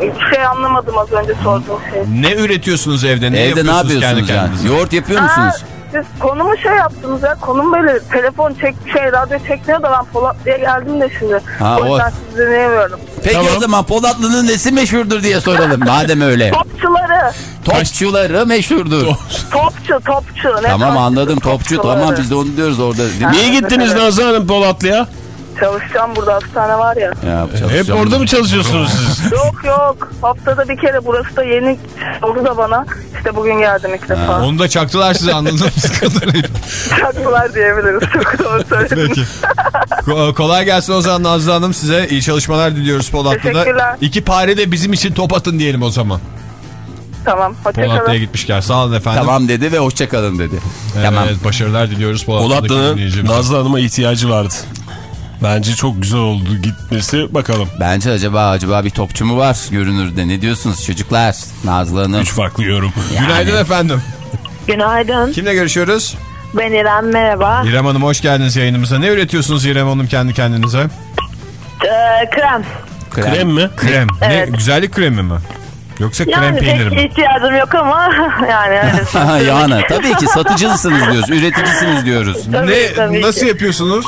Hiçbir şey anlamadım az önce sorduğum şey. Ne üretiyorsunuz evde? Ne Evde ne yapıyorsunuz kendi yani? kendinize? Yoğurt yapıyor Aa, siz konumu şey yaptınız ya. Konum böyle telefon çek şey radyo çekmiyor da ben Polat diye geldim de şimdi. Ha, o yüzden o- sizi dinleyemiyorum. Peki Tamam. o zaman Polatlı'nın nesi meşhurdur diye soralım. Madem öyle. Topçuları. Topçuları meşhurdur. Topçu topçu. Ne Tamam topçu? anladım topçu Topçuları. tamam biz de onu diyoruz orada. Niye gittiniz Evet. Nazlı Hanım Polatlı'ya? Çalışacağım burada hastane var ya. Ya, Hep orada mı çalışıyorsunuz siz? Yok yok. Haftada bir kere burası da yeni oldu da bana. İşte bugün geldim ilk defa. Onu da çaktılar size anladığımız kadarıyla. Çaktılar diyebiliriz. Çok doğru söylediniz. Peki. Ko- kolay gelsin o zaman Nazlı Hanım. Size iyi çalışmalar diliyoruz Polatlı'da. Teşekkürler. İki pare de bizim için top atın diyelim o zaman. Tamam. Polatlı'ya Hoşçakalın. gitmişken. Sağ olun efendim. Tamam dedi ve hoşçakalın dedi. Evet, Tamam. başarılar diliyoruz Polatlı'daki Polatlı'nın dinleyicimize. Nazlı Hanım'a ihtiyacı vardı. Bence çok güzel oldu gitmesi. Bakalım. Bence acaba acaba bir topçu mu var görünürde? Ne diyorsunuz çocuklar? Nazlı Hanım. Üç farklı yorum. Günaydın efendim. Günaydın. Kimle görüşüyoruz? Ben İrem merhaba. İrem Hanım hoş geldiniz yayınımıza. Ne üretiyorsunuz İrem Hanım kendi kendinize? Ee, krem. Krem mi? Krem. Evet. Ne, güzellik kremi mi? Yoksa krem Yani peyniri pek mi? ihtiyacım yok ama yani öyle. yani tabii ki satıcısınız diyoruz, üreticisiniz diyoruz. Tabii, ne tabii nasıl ki. yapıyorsunuz?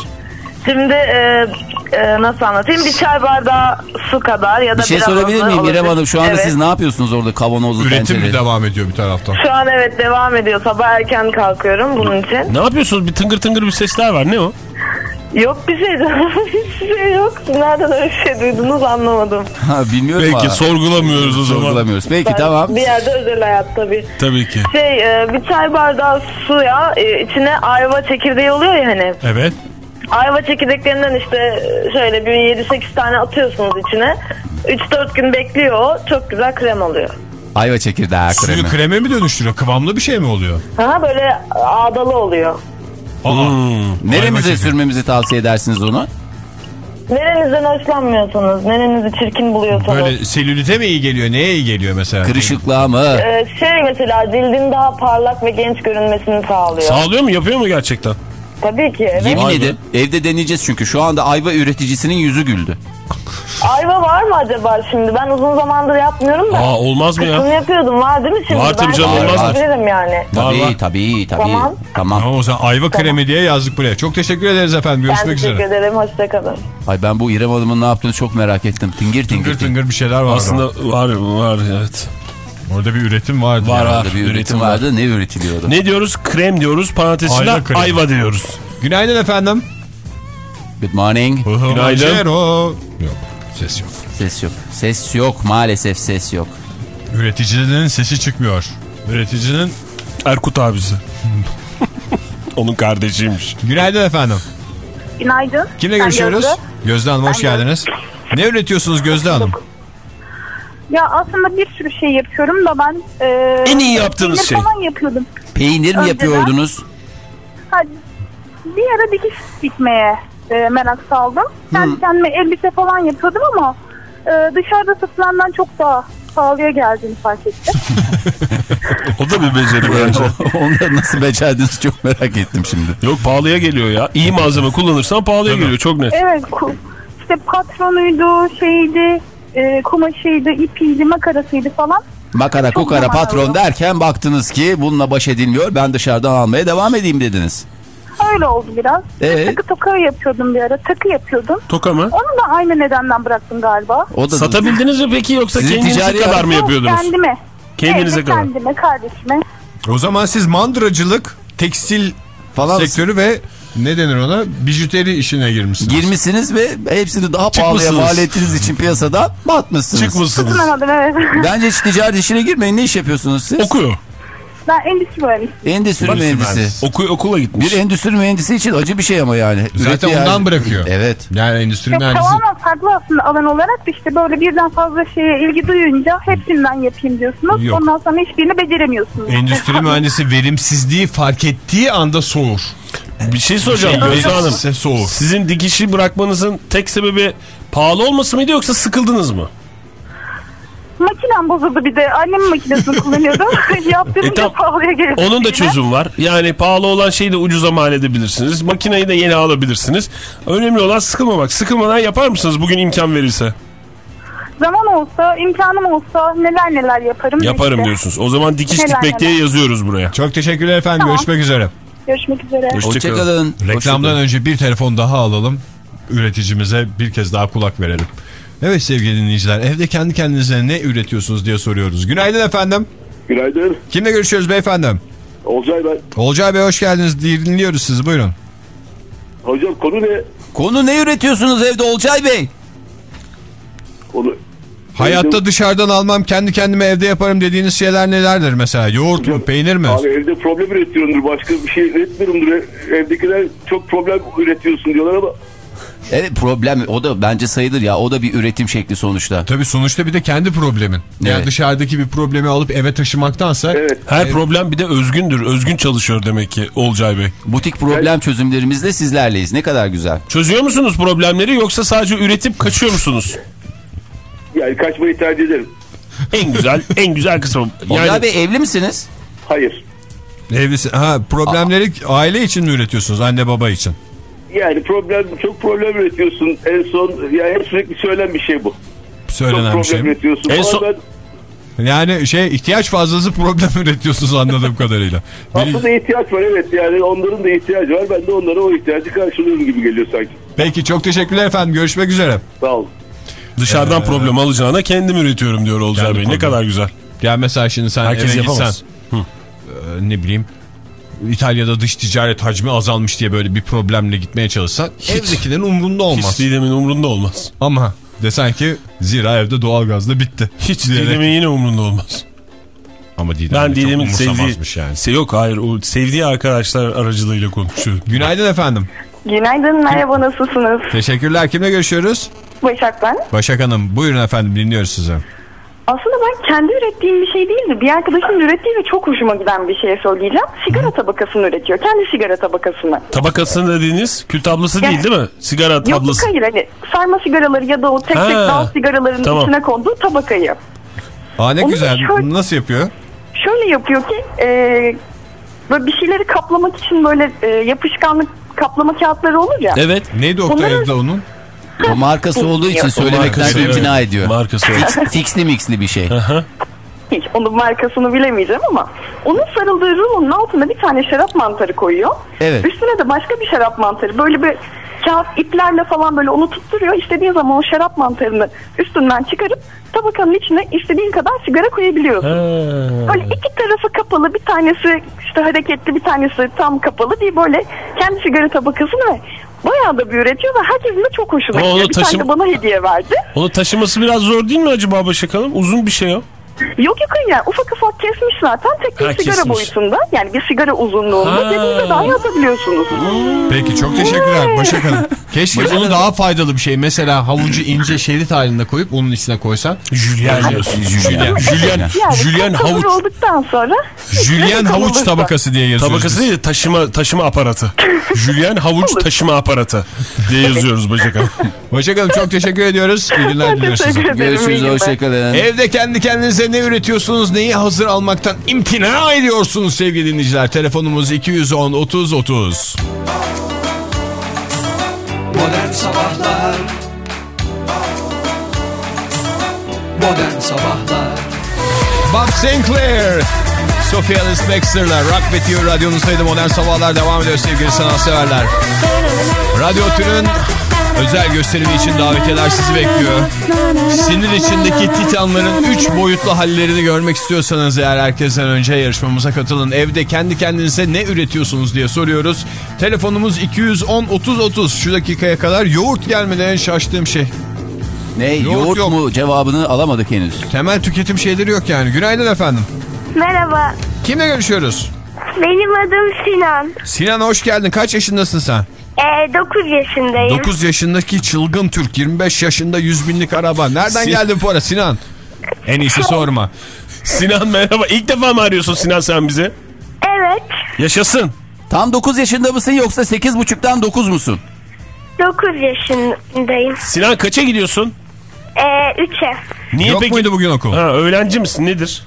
Şimdi e, e, nasıl anlatayım? Bir çay bardağı su kadar ya da Bir şey biraz sorabilir miyim İrem olabilir. Hanım? Şu anda Evet. siz ne yapıyorsunuz orada kavanozlu Üretim tencere? mi devam ediyor bir taraftan? Şu an evet devam ediyor. Sabah erken kalkıyorum bunun için. Ne yapıyorsunuz? Bir tıngır tıngır bir sesler var. Ne o? Yok bir şey. Hiçbir şey yok. Nereden öyle bir şey duydunuz anlamadım. Ha, bilmiyorum Peki ama. sorgulamıyoruz o zaman. Sorgulamıyoruz. Peki Ben tamam. Bir yerde özel hayat tabii. Tabii ki. Şey e, bir çay bardağı suya e, içine ayva çekirdeği oluyor ya hani. Evet. Ayva çekirdeklerinden işte şöyle bir 7-8 tane atıyorsunuz içine. 3-4 gün bekliyor o. Çok güzel krem oluyor. Ayva çekirdeği kremi. Suyu kreme mi dönüştürüyor? Kıvamlı bir şey mi oluyor? Ha böyle ağdalı oluyor. Aa, Hmm. Neremize sürmemizi tavsiye edersiniz onu? Nerenizden hoşlanmıyorsunuz, nerenizi çirkin buluyorsanız. Böyle selülite mi iyi geliyor? Neye iyi geliyor mesela? Kırışıklığa mı? Ee, şey mesela cildin daha parlak ve genç görünmesini sağlıyor. Sağlıyor mu? Yapıyor mu gerçekten? Tabii ki evet. Yemin edin evde deneyeceğiz çünkü şu anda ayva üreticisinin yüzü güldü. Ayva var mı acaba şimdi? Ben uzun zamandır yapmıyorum da. Aa olmaz mı Kısmını ya? yapıyordum. Var değil mi şimdi? Var tabii Ben canım, olmaz mı? yani. Tabii var. tabii tabii. Tamam. Tamam. Tamam o zaman ayva kremi diye yazdık buraya. Çok teşekkür ederiz efendim. Ben Görüşmek teşekkür üzere. ederim. Hoşçakalın. Ay ben bu İrem Hanım'ın ne yaptığını çok merak ettim. Tingir tingir tingir. tıngır bir şeyler var. Aslında var var evet. Orada bir üretim vardı. Var, var. Orada bir üretim, üretim vardı. Ne üretiliyordu? Ne diyoruz? Krem diyoruz. Parantezinde Ayva diyoruz. Günaydın efendim. Good morning. Günaydın. Yok ses yok. Ses yok. Ses yok. Maalesef ses yok. Üreticinin sesi çıkmıyor. Üreticinin... Erkut abisi. Onun kardeşiymiş. Günaydın efendim. Günaydın. Kimle görüşüyoruz? Gözde. Gözde Hanım hoş Ben geldiniz. Ne üretiyorsunuz Gözde Hanım? Ya aslında bir sürü şey yapıyorum da ben... E, En iyi yaptığınız peynir şey. falan yapıyordum. Peynir mi Önceden- yapıyordunuz? Ha, bir ara dikiş dikmeye e, merak saldım. Kendi kendime elbise falan yapıyordum ama e, dışarıda satılandan çok daha pahalıya geldiğini fark ettim. O da bir beceri bence. Onları nasıl becerdiniz çok merak ettim şimdi. Yok pahalıya geliyor ya. İyi malzeme kullanırsan pahalıya geliyor çok net. evet işte patronuydu, şeydi, e, kumaşıydı, ipiydi, makarasıydı falan. Makara Çok kukara patron alıyor. derken baktınız ki bununla baş edilmiyor. Ben dışarıdan almaya devam edeyim dediniz. Öyle oldu biraz. Ee? Takı toka yapıyordum bir ara. Takı yapıyordum. Toka mı? Onu da aynı nedenden bıraktım galiba. O da Satabildiniz mi peki yoksa Sizin kendinize ticari kadar mı yapıyordunuz? Kendime. Kendinize Evde kadar. Kendime, kardeşime. O zaman siz mandıracılık, tekstil falan sektörü ve ne denir ona? Bijuteri işine girmişsiniz. girmişsiniz ve hepsini daha pahalıya mal ettiğiniz için piyasadan batmışsınız. Çıkmışsınız. Tutunamadım evet. Bence hiç ticaret işine girmeyin. Ne iş yapıyorsunuz siz? Okuyor. ben endüstri mühendisiyim. Endüstri mühendisi. Oku, okula gitmiş. Bir endüstri mühendisi için acı bir şey ama yani. Zaten Ürettiği ondan yer- bırakıyor. Evet. Yani endüstri Yok, mühendisi. tamamen farklı aslında alan olarak işte böyle birden fazla şeye ilgi duyunca hepsinden yapayım diyorsunuz. Yok. Ondan sonra hiçbirini beceremiyorsunuz. Endüstri mühendisi verimsizliği fark ettiği anda soğur. Bir şey soracağım Şey, Gözde Hanım. verimsizse soğur. Sizin dikişi bırakmanızın tek sebebi pahalı olması mıydı yoksa sıkıldınız mı? Makinem bozuldu bir de. Annemin makinesini kullanıyordum. Yaptığımda E, tamam. pahalıya geliyor. Onun da çözüm var. Yani pahalı olan şeyi de ucuza mal edebilirsiniz. Makineyi de yeni alabilirsiniz. Önemli olan sıkılmamak. Sıkılmadan yapar mısınız bugün imkan verirse? Zaman olsa, imkanım olsa neler neler yaparım. Yaparım işte. diyorsunuz. O zaman dikiş Helal dikmek diye yazıyoruz buraya. Çok teşekkürler efendim. Tamam. Görüşmek üzere. Görüşmek üzere. Hoşçakalın. Hoşçakalın. Reklamdan önce bir telefon daha alalım. Üreticimize bir kez daha kulak verelim. Evet sevgili dinleyiciler evde kendi kendinize ne üretiyorsunuz diye soruyoruz. Günaydın efendim. Günaydın. Kimle görüşüyoruz beyefendi? Olcay ben. Olcay Bey hoş geldiniz. Dinliyoruz sizi buyurun. Hocam konu ne? Konu ne üretiyorsunuz evde Olcay Bey? Konu... Hayatta dışarıdan almam kendi kendime evde yaparım dediğiniz şeyler nelerdir mesela? Yoğurt mu peynir mi? Abi evde problem üretiyorumdur. Başka bir şey üretmiyorumdur. Evdekiler çok problem üretiyorsun diyorlar ama Evet problem o da bence sayılır ya. O da bir üretim şekli sonuçta. Tabii sonuçta bir de kendi problemin. Yani Evet. dışarıdaki bir problemi alıp eve taşımaktansa Evet. Her problem bir de özgündür. Özgün çalışıyor demek ki Olcay Bey. Butik problem çözümlerimizde sizlerleyiz. Ne kadar güzel. Çözüyor musunuz problemleri yoksa sadece üretip kaçıyor musunuz? Yani kaçmayı tercih ederim. En güzel, en güzel kısmı. Yani Bey evli misiniz? Hayır. evlisi ha problemleri aile için mi üretiyorsunuz anne baba için? Yani problem çok problem üretiyorsun. En son yani hep sürekli söylenen bir şey bu. Çok Söylenen problem bir şey. mi? üretiyorsun. En son- ben Yani şey ihtiyaç fazlası problem üretiyorsunuz anladığım kadarıyla. Aslında ihtiyaç var evet. Yani onların da ihtiyacı var. Ben de onlara o ihtiyacı karşılıyorum gibi geliyor sanki. Peki çok teşekkürler efendim görüşmek üzere. Sağ olun. Dışarıdan problem alacağına kendim üretiyorum diyor Olcay Kendi Bey. Ne problem. kadar güzel. Ya mesela şimdi sen Herkes eve gitsen yapamaz. e, ne bileyim İtalya'da dış ticaret hacmi azalmış diye böyle bir problemle gitmeye çalışsan evdekilerin umrunda olmaz. Hiç Didem'in umrunda olmaz. Ama desen ki zira evde doğalgaz da bitti. Hiç Diyerek- Didem'in yine umrunda olmaz. Ama Didem Ben Didem'in sevdiği... yani. Se yok hayır o sevdiği arkadaşlar aracılığıyla konuşuyorum. Günaydın efendim. Günaydın, merhaba, nasılsınız? Teşekkürler. Kimle görüşüyoruz? Başak ben. Başak Hanım. Buyurun efendim dinliyoruz sizi. Aslında ben kendi ürettiğim bir şey değil de bir arkadaşımın ürettiği ve çok hoşuma giden bir şey söyleyeceğim. Sigara tabakasını üretiyor. Kendi sigara tabakasını. Tabakasını dediğiniz kül tablası Ya- değil değil mi? Sigara Yok tablası. hayır hani sarma sigaraları ya da o tek tek Ha, dal sigaralarının tamam. içine konduğu tabakayı. Aa ne Onu güzel. şöyle- Nasıl yapıyor? Şöyle yapıyor ki e, böyle bir şeyleri kaplamak için böyle e, yapışkanlık kaplama kağıtları olur ya. Evet. Neydi Oktay evde onun? O markası olduğu için söylemekten markası, imtina evet. ediyor. Markası. Fix, fixli mixli bir şey. Hiç onun markasını bilemeyeceğim ama onun sarıldığı rulonun altına bir tane şarap mantarı koyuyor. Evet. Üstüne de başka bir şarap mantarı. Böyle bir kağıt iplerle falan böyle onu tutturuyor. İstediğin zaman o şarap mantarını üstünden çıkarıp tabakanın içine istediğin kadar sigara koyabiliyorsun. Böyle iki tarafı kapalı bir tanesi işte hareketli bir tanesi tam kapalı diye böyle kendi sigara tabakasını ve bayağı da bir üretiyor ve herkesin de çok hoşuna gidiyor. Bir taşım- tane bana hediye verdi. Onu taşıması biraz zor değil mi acaba Başak Hanım? Uzun bir şey o. Yok yok hayır yani ufak ufak kesmiş zaten tek bir Ha, sigara kesmiş. boyutunda yani bir sigara uzunluğunda Ha. dediğinde dahi atabiliyorsunuz. Peki çok teşekkürler Başak Hanım. Keşke bunu daha faydalı bir şey. Mesela havucu ince şerit halinde koyup onun içine koysan. Julien diyorsun. Julien. Julien, Yani Julien kabul havuç olduktan sonra Julien havuç olursa. tabakası diye yazıyoruz. tabakası değil de taşıma, taşıma aparatı. Julien havuç taşıma aparatı diye yazıyoruz Başak Hanım. Başak Hanım çok teşekkür ediyoruz. İyi günler Ben diliyoruz size. teşekkür ederim. iyi Görüşürüz günler. hoşçakalın. Evde kendi kendinize ne üretiyorsunuz, neyi hazır almaktan imtina ediyorsunuz sevgili dinleyiciler. Telefonumuz 210 30 30. Modern Sabahlar Modern Sabahlar Bob Sinclair, Sophia Alice Baxter'la Rock With You radyonuzdaydı. Modern Sabahlar devam ediyor sevgili sanatseverler. Radyo Tünün özel gösterimi için davetiyeler sizi bekliyor. Sinir içindeki titanların 3 boyutlu hallerini görmek istiyorsanız eğer herkesten önce yarışmamıza katılın. Evde kendi kendinize ne üretiyorsunuz diye soruyoruz. Telefonumuz 210 30 30. Şu dakikaya kadar yoğurt gelmeden en şaştığım şey. Ne Yoğurt yoğurt yok. mu cevabını alamadık henüz. Temel tüketim şeyleri yok yani. Günaydın efendim. Merhaba, Kimle görüşüyoruz? benim adım Sinan. Sinan hoş geldin. Kaç yaşındasın sen? Ee, 9 yaşındayım. 9 yaşındaki çılgın Türk. 25 yaşında 100 binlik araba. Nereden Sin- geldi bu para Sinan? En iyisi sorma. Sinan merhaba. İlk defa mı arıyorsun Sinan sen bize? Evet, Yaşasın. Tam 9 yaşında mısın yoksa 8.5'tan 9 musun? 9 yaşındayım. Sinan kaça gidiyorsun? Ee, 3'e. Niye Yok peki? muydu bugün okul? Ha, öğrenci misin nedir?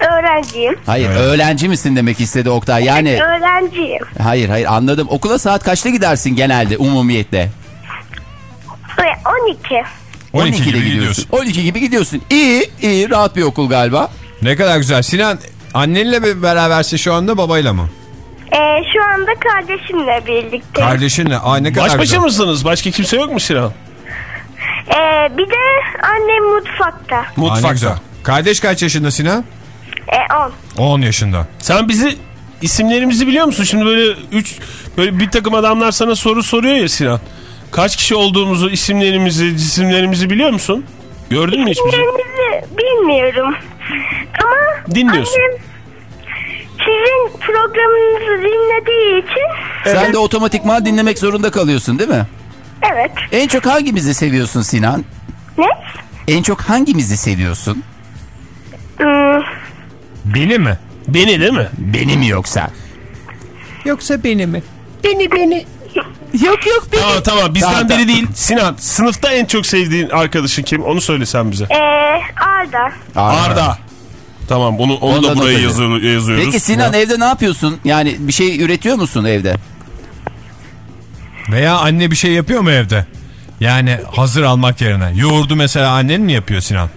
Öğrenciyim. Hayır öğrenci misin demek istedi Oktay. Yani Öğrenciyim. hayır hayır anladım. Okula saat kaçta gidersin genelde umumiyetle? Ve 12. 12 gibi 12'de gidiyorsun. 12 gibi gidiyorsun. İyi iyi rahat bir okul galiba. Ne kadar güzel. Sinan annenle mi berabersin şu anda babayla mı? Ee, şu anda kardeşimle birlikte. Kardeşinle. Aa ne kadar Baş başa güzel. mısınız? Başka kimse yok mu Sinan? Ee, bir de annem mutfakta. Mutfakta. Kardeş kaç yaşında Sinan? Ee, 10. 10 yaşında. Sen bizi isimlerimizi biliyor musun? Şimdi böyle üç böyle bir takım adamlar sana soru soruyor ya Sinan. Kaç kişi olduğumuzu, isimlerimizi, cisimlerimizi biliyor musun? Gördün mü hiç bizi? Bilmiyorum. Ama Dinliyorsun. annem sizin programınızı dinlediği için Sen de otomatikman dinlemek zorunda kalıyorsun değil mi? Evet. En çok hangimizi seviyorsun Sinan? Ne? En çok hangimizi seviyorsun? Hmm, Beni mi? Beni değil mi? Beni mi yoksa? Yoksa beni mi? beni beni. Yok yok beni. Tamam tamam bizden Tamam, biri tamam. değil. Sinan sınıfta en çok sevdiğin arkadaşın kim? Onu söylesen bize. Ee, Arda. Arda. Tamam onu, onu da buraya yazıyor, yazıyoruz. Peki Sinan evde ne yapıyorsun? Yani bir şey üretiyor musun evde? Veya anne bir şey yapıyor mu evde? Yani hazır almak yerine. Yoğurdu mesela annen mi yapıyor Sinan?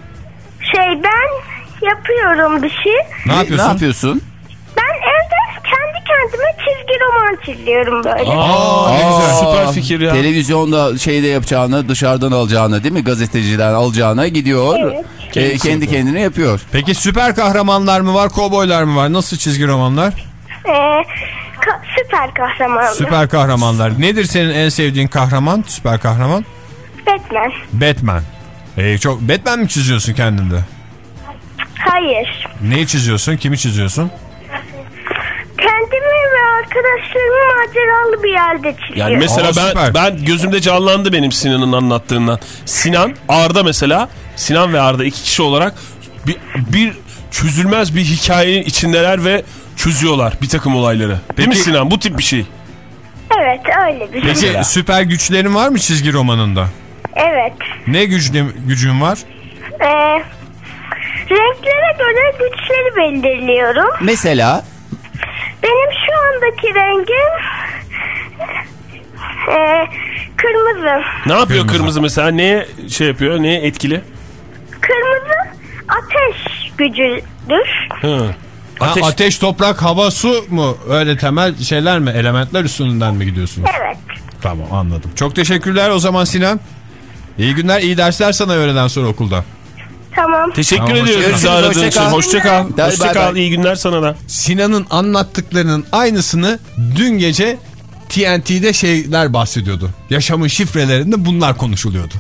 Yapıyorum bir şey. Ne yapıyorsun? Ne yapıyorsun? Ben evde kendi kendime çizgi roman çiziyorum böyle. Aa, ne güzel. Süper fikir ya. Televizyonda şeyde yapacağını dışarıdan alacağını değil mi? Gazeteciden alacağına gidiyor. Evet. E, Kendisi kendi yapıyor. kendine yapıyor. Peki süper kahramanlar mı var, kovboylar mı var? Nasıl çizgi romanlar? Ee, ka- süper kahraman. Süper kahramanlar. Nedir senin en sevdiğin kahraman? Süper kahraman? Batman. Batman. Ee, çok Batman mi çiziyorsun kendinde? Hayır. Neyi çiziyorsun? Kimi çiziyorsun? Kendimi ve arkadaşlarımı maceralı bir yerde çiziyorum. Yani mesela Aa, ben süper. ben gözümde canlandı benim Sinan'ın anlattığından. Sinan, Arda mesela. Sinan ve Arda iki kişi olarak bir, bir çözülmez bir hikayenin içindeler ve çözüyorlar bir takım olayları. Değil mi Peki- Sinan? Bu tip bir şey. Evet öyle bir şey. Peki süper güçlerin var mı çizgi romanında? Evet. Ne gücün, gücün var? Ee, renklere göre güçleri belirliyorum. Mesela Benim şu andaki rengim ee, kırmızı. Ne yapıyor Kırmızı. kırmızı, mesela? Neye şey yapıyor? Neye etkili? Kırmızı ateş gücüdür. Hı. Ha, Ateş. Ateş. toprak, hava, su mu? Öyle temel şeyler mi? Elementler üstünden mi gidiyorsunuz? Evet. Tamam anladım. Çok teşekkürler o zaman Sinan. İyi günler, iyi dersler sana öğleden sonra okulda. Tamam. Teşekkür Tamam, ediyoruz bizi aradığın hoşça için. kal. Hoşça kal. Bay Hoşça bay kal. bay. İyi günler sana da. Sinan'ın anlattıklarının aynısını dün gece TNT'de şeyler bahsediyordu. Yaşamın şifrelerinde bunlar konuşuluyordu.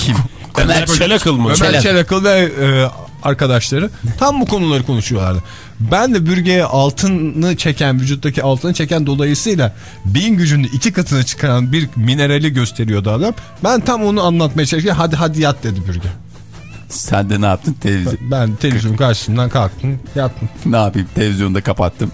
kim? Ömer Çelakıl mı? Ömer Çelak. Çelakıl ve e, arkadaşları tam bu konuları konuşuyorlardı. Ben de bürgeye altını çeken, vücuttaki altını çeken dolayısıyla beyin gücünü iki katına çıkaran bir minerali gösteriyordu adam. Ben tam onu anlatmaya çalışırken hadi hadi yat dedi bürge. Sen de ne yaptın? Televizyon. Ben televizyon karşısından kalktım yattım. ne yapayım? Televizyonu da kapattım.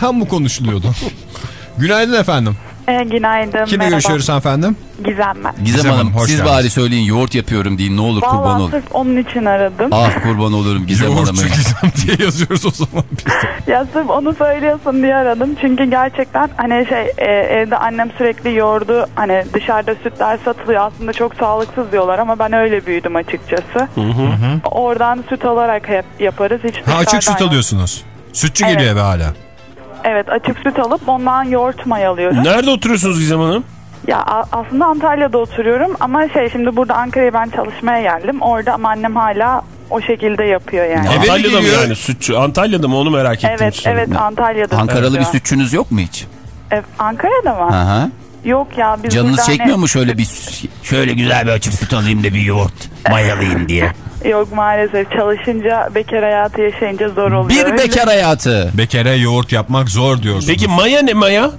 Tam bu konuşuluyordu. Günaydın efendim. E, günaydın. Kimle merhaba. görüşüyoruz hanımefendi? Gizem ben. Gizem, Gizem Hanım hoş siz geldiniz. bari söyleyin yoğurt yapıyorum deyin ne olur kurban Vallahi olur. sırf onun için aradım. Ah kurban olurum Gizem Hanım'ı. Yoğurtçu Gizem diye yazıyoruz o zaman biz de. Ya sırf onu söylüyorsun diye aradım. Çünkü gerçekten hani şey e, evde annem sürekli yoğurdu. Hani dışarıda sütler satılıyor. Aslında çok sağlıksız diyorlar ama ben öyle büyüdüm açıkçası. Oradan süt alarak hep yaparız. Hiç Ha, açık süt yok. alıyorsunuz. Sütçü Evet. geliyor eve hala. Evet açık süt alıp ondan yoğurt mayalıyoruz. Nerede oturuyorsunuz Gizem Hanım? Ya aslında Antalya'da oturuyorum ama şey şimdi burada Ankara'ya ben çalışmaya geldim. Orada ama annem hala o şekilde yapıyor yani. Eve Antalya'da mı yani sütçü? Antalya'da mı onu merak ettim. Evet evet Antalya'da. Ankaralı bir oturuyor. sütçünüz yok mu hiç? E, Ankara'da mı? Hı hı. Yok ya biz Canınız burada çekmiyor hani- mu şöyle bir şöyle güzel bir açık süt alayım da bir yoğurt mayalayayım diye. Yok maalesef çalışınca bekar hayatı yaşayınca zor oluyor. Bir bekar hayatı. Bekere yoğurt yapmak zor diyorsunuz. Peki maya ne maya?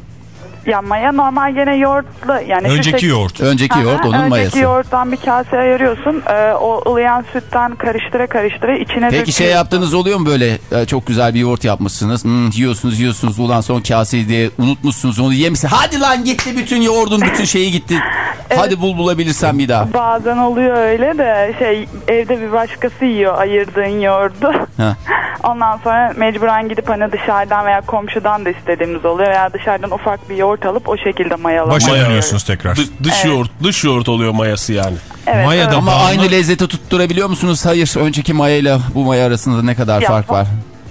Ya maya normal gene yoğurtlu. Yani Önceki şek- yoğurt. Önceki yoğurt onun önceki mayası. yoğurttan bir kase ayırıyorsun. Ee, o ılıyan sütten karıştıra karıştıra içine Peki şey yaptığınız oluyor mu böyle e, çok güzel bir yoğurt yapmışsınız. Hmm, yiyorsunuz yiyorsunuz ulan son kaseyi diye unutmuşsunuz onu yemişsin. Hadi lan gitti bütün yoğurdun bütün şeyi gitti. Hadi bul bulabilirsen bir daha. Bazen oluyor öyle de şey evde bir başkası yiyor ayırdığın yoğurdu. Ha. Ondan sonra mecburen gidip hani dışarıdan veya komşudan da istediğimiz oluyor veya dışarıdan ufak bir yoğurt alıp o şekilde mayalamak. Başa Maya. dönüyorsunuz tekrar. Dı- dış Evet. yoğurt, dış yoğurt oluyor mayası yani. Evet, Maya evet. da Ama bağlı. aynı lezzeti tutturabiliyor musunuz? Hayır. Önceki mayayla bu maya arasında ne kadar Ya, fark var?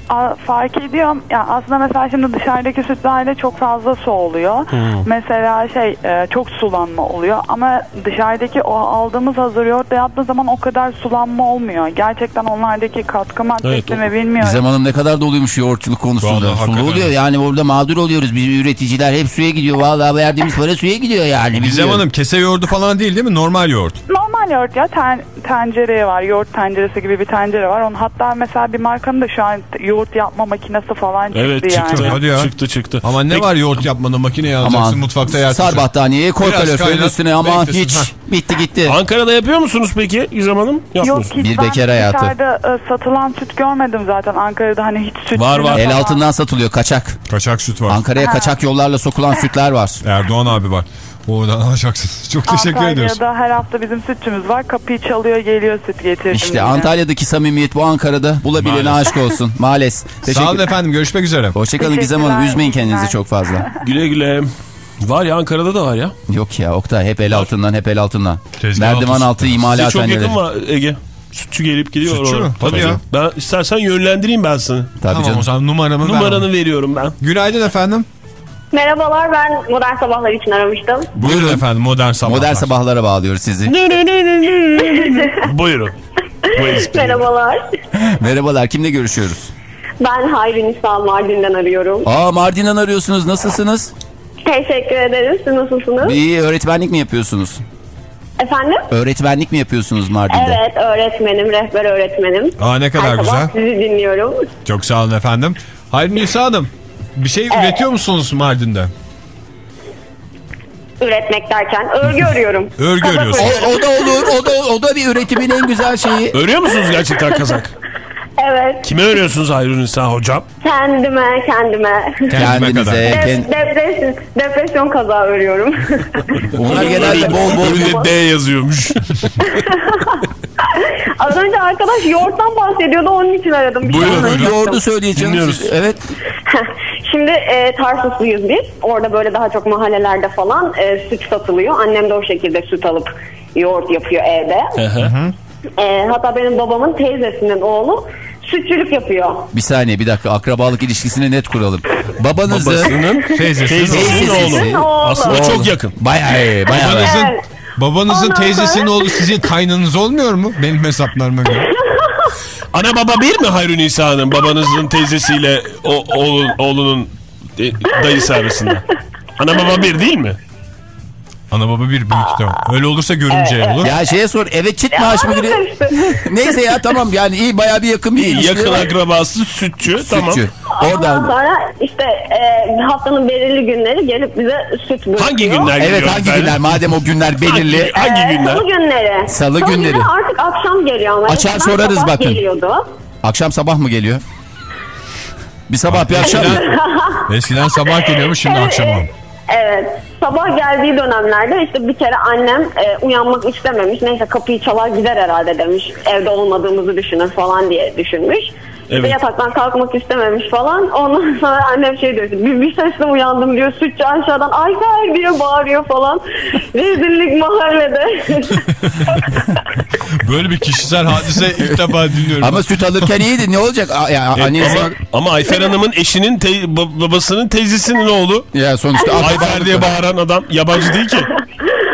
A- fark ediyorum. Ya aslında mesela şimdi dışarıdaki sütlerde çok fazla su oluyor. Mesela şey e, çok sulanma oluyor ama dışarıdaki o aldığımız hazır yoğurtla yaptığı zaman o kadar sulanma olmuyor. Gerçekten onlardaki katkı maddesi Evet, mi bilmiyorum. Gizem Hanım ne kadar doluymuş yoğurtçuluk konusunda. Vallahi Sulu oluyor yani orada mağdur oluyoruz. Biz üreticiler hep suya gidiyor. Vallahi verdiğimiz para suya gidiyor yani. Biliyorum. Hanım kese yoğurdu falan değil değil mi? Normal yoğurt. Normal yoğurt ya ter- tencere var. Yoğurt tenceresi gibi bir tencere var. Onun hatta mesela bir markanın da şu an yoğurt yapma makinesi falan çıktı Evet çıktı. yani. Hadi ya. Çıktı çıktı. Ama ne Peki- var yoğurt yapmada makineye alacaksın Aman mutfakta yer sar battaniyeye koy kaloriferin üstüne ama hiç Ha. bitti gitti. Ankara'da yapıyor musunuz peki Gizem Hanım? Yok Yapmıyorsunuz. hiç Bir bekar hayatı. dışarıda e, satılan süt görmedim zaten. Ankara'da hani hiç süt Var, var. El altından satılıyor kaçak. Kaçak süt var. Ankara'ya kaçak yollarla sokulan sütler var. Erdoğan abi var. Oradan alacaksınız. Çok teşekkür ediyoruz. Antalya'da her hafta bizim sütçümüz var. Kapıyı çalıyor geliyor süt getirdim İşte diye. Antalya'daki samimiyet bu Ankara'da. Bulabilene Maalesef. aşk olsun. Maalesef. Sağ olun efendim görüşmek üzere. Hoşçakalın Gizem Hanım. Üzmeyin kendinizi çok fazla. Güle güle. Var ya Ankara'da da var ya. Yok ya Oktay hep el altından hep el altından. Tezgah Merdiven altı Size çok imalathaneleri. yakın var Ege. Sütçü gelip gidiyor Sütçü mü? Tabii ya. Ben istersen yönlendireyim ben seni. Tabii Tamam canım. o zaman numaramı Numaranı bana. veriyorum ben. Günaydın efendim. Merhabalar ben Modern Sabahlar için aramıştım. Buyurun efendim modern sabahlar. Modern sabahlara bağlıyoruz sizi. Buyurun. Merhabalar. Merhabalar kimle görüşüyoruz? Ben Hayri Nisal Mardin'den arıyorum. Aa Mardin'den arıyorsunuz. Nasılsınız? Teşekkür ederiz. Siz nasılsınız? İyi öğretmenlik mi yapıyorsunuz? Efendim? Öğretmenlik mi yapıyorsunuz Mardin'de? Evet öğretmenim, rehber öğretmenim. Aa ne kadar Her güzel. sizi dinliyorum. Çok sağ olun efendim. Hayır Nisa Hanım bir şey üretiyor musunuz Mardin'de? Üretmek derken örgü örüyorum. Örgü örüyorsun. O, o da olur. O da o da bir üretimin en güzel şeyi. Örüyor musunuz gerçekten kazak? Evet. Kime örüyorsunuz Hayrun Nisa hocam? Kendime, kendime. Kendime kadar. Kendinize. Dep- kend- depresyon, depresyon kazağı örüyorum. Onlar genelde bol bol Önünde D yazıyormuş. Az önce arkadaş yoğurttan bahsediyordu onun için aradım. Bir şey Buyurun, anlatacaktım. yoğurdu söyleyeceğim. Dinliyoruz. Evet. Şimdi e, Tarsusluyuz biz. Orada böyle daha çok mahallelerde falan e, süt satılıyor. Annem de o şekilde süt alıp yoğurt yapıyor evde. E, hatta benim babamın teyzesinin oğlu sütçülük yapıyor. Bir saniye bir dakika akrabalık ilişkisini net kuralım. Babanızın Babasının Teyzesi. teyzesinin Teyzesi. oğlu. Oğlu. Aslında çok yakın. bayağı bayağı. Babanızın, Evet. Babanızın Ondan teyzesinin sonra- oğlu sizin kaynınız olmuyor mu? Benim hesaplarıma göre. Ana baba bir mi Hayrun Nisa'nın babanızın teyzesiyle o, oğlun, oğlunun e, dayısı arasında? Ana baba bir değil mi? Ana baba bir büyük ihtimal. Öyle olursa görümce olur. Ya şeye sor eve çift maaş mı giriyor? Neyse ya tamam yani iyi bayağı bir yakın bir ilişki. Yakın akrabası sütçü. Tamam. Sütçü. Ondan Oradan. sonra işte e, haftanın belirli günleri gelip bize süt bırakıyor. Hangi günler Evet geliyor hangi efendim? günler madem o günler belirli. Hangi, hangi E, günler? Salı günleri. Salı günleri. günleri artık akşam geliyor ama. Açar eskiden sorarız sabah bakın. Geliyordu. Akşam sabah mı geliyor? Bir sabah bir akşam mı? Eskiden sabah geliyormuş şimdi akşam oldu. Evet. Sabah geldiği dönemlerde işte bir kere annem e, uyanmak istememiş. Neyse kapıyı çalar gider herhalde demiş. Evde olmadığımızı düşünür falan diye düşünmüş. İşte Evet. yataktan kalkmak istememiş falan. Ondan sonra annem şey diyor. Bir, bir sesle uyandım diyor. Sütçü aşağıdan Ayfer diye bağırıyor falan. Rezillik mahallede. Böyle bir kişisel hadise ilk defa dinliyorum. Ama süt alırken iyiydi ne olacak? A- Ya, Evet, ama, ama Ayfer Hanım'ın eşinin te- ba- babasının teyzesinin oğlu. ya sonuçta Ayfer diye bağıran adam yabancı değil ki.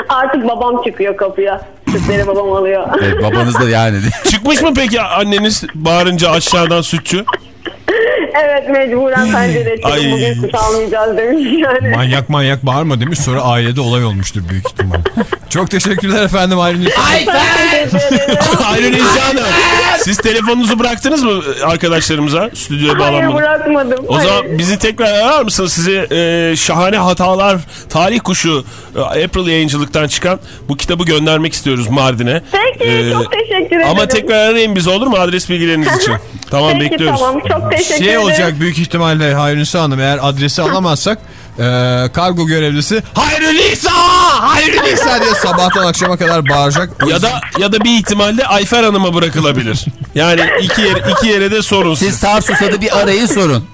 Artık babam çıkıyor kapıya. Sütleri babam alıyor. Evet babanız da yani. Çıkmış mı peki anneniz bağırınca aşağıdan sütçü? Evet mecburen pencere Ay. çıkıp bugün süt almayacağız demiş yani. Manyak manyak bağırma demiş sonra ailede olay olmuştur büyük ihtimal. Çok teşekkürler efendim. Hayrun İnşa Hanım. Siz telefonunuzu bıraktınız mı arkadaşlarımıza stüdyoya Hayır bağlanmadan? bırakmadım. O Hayır. zaman bizi tekrar arar mısınız? Size e, şahane hatalar, tarih kuşu, e, April yayıncılıktan çıkan bu kitabı göndermek istiyoruz Mardin'e. Peki Ee, çok teşekkür ederim. Ama tekrar arayın bizi olur mu adres bilgileriniz için? Tamam Peki bekliyoruz. tamam çok teşekkür Şey ederim. Olacak büyük ihtimalle Hayrunisa Hanım eğer adresi alamazsak e, kargo görevlisi Hayrunisa! Hayrunisa diye sabahtan akşama kadar bağıracak. Ya da ya da bir ihtimalle Ayfer Hanım'a bırakılabilir. Yani iki yere iki yere de sorun Siz. Tarsus'a da bir arayın sorun.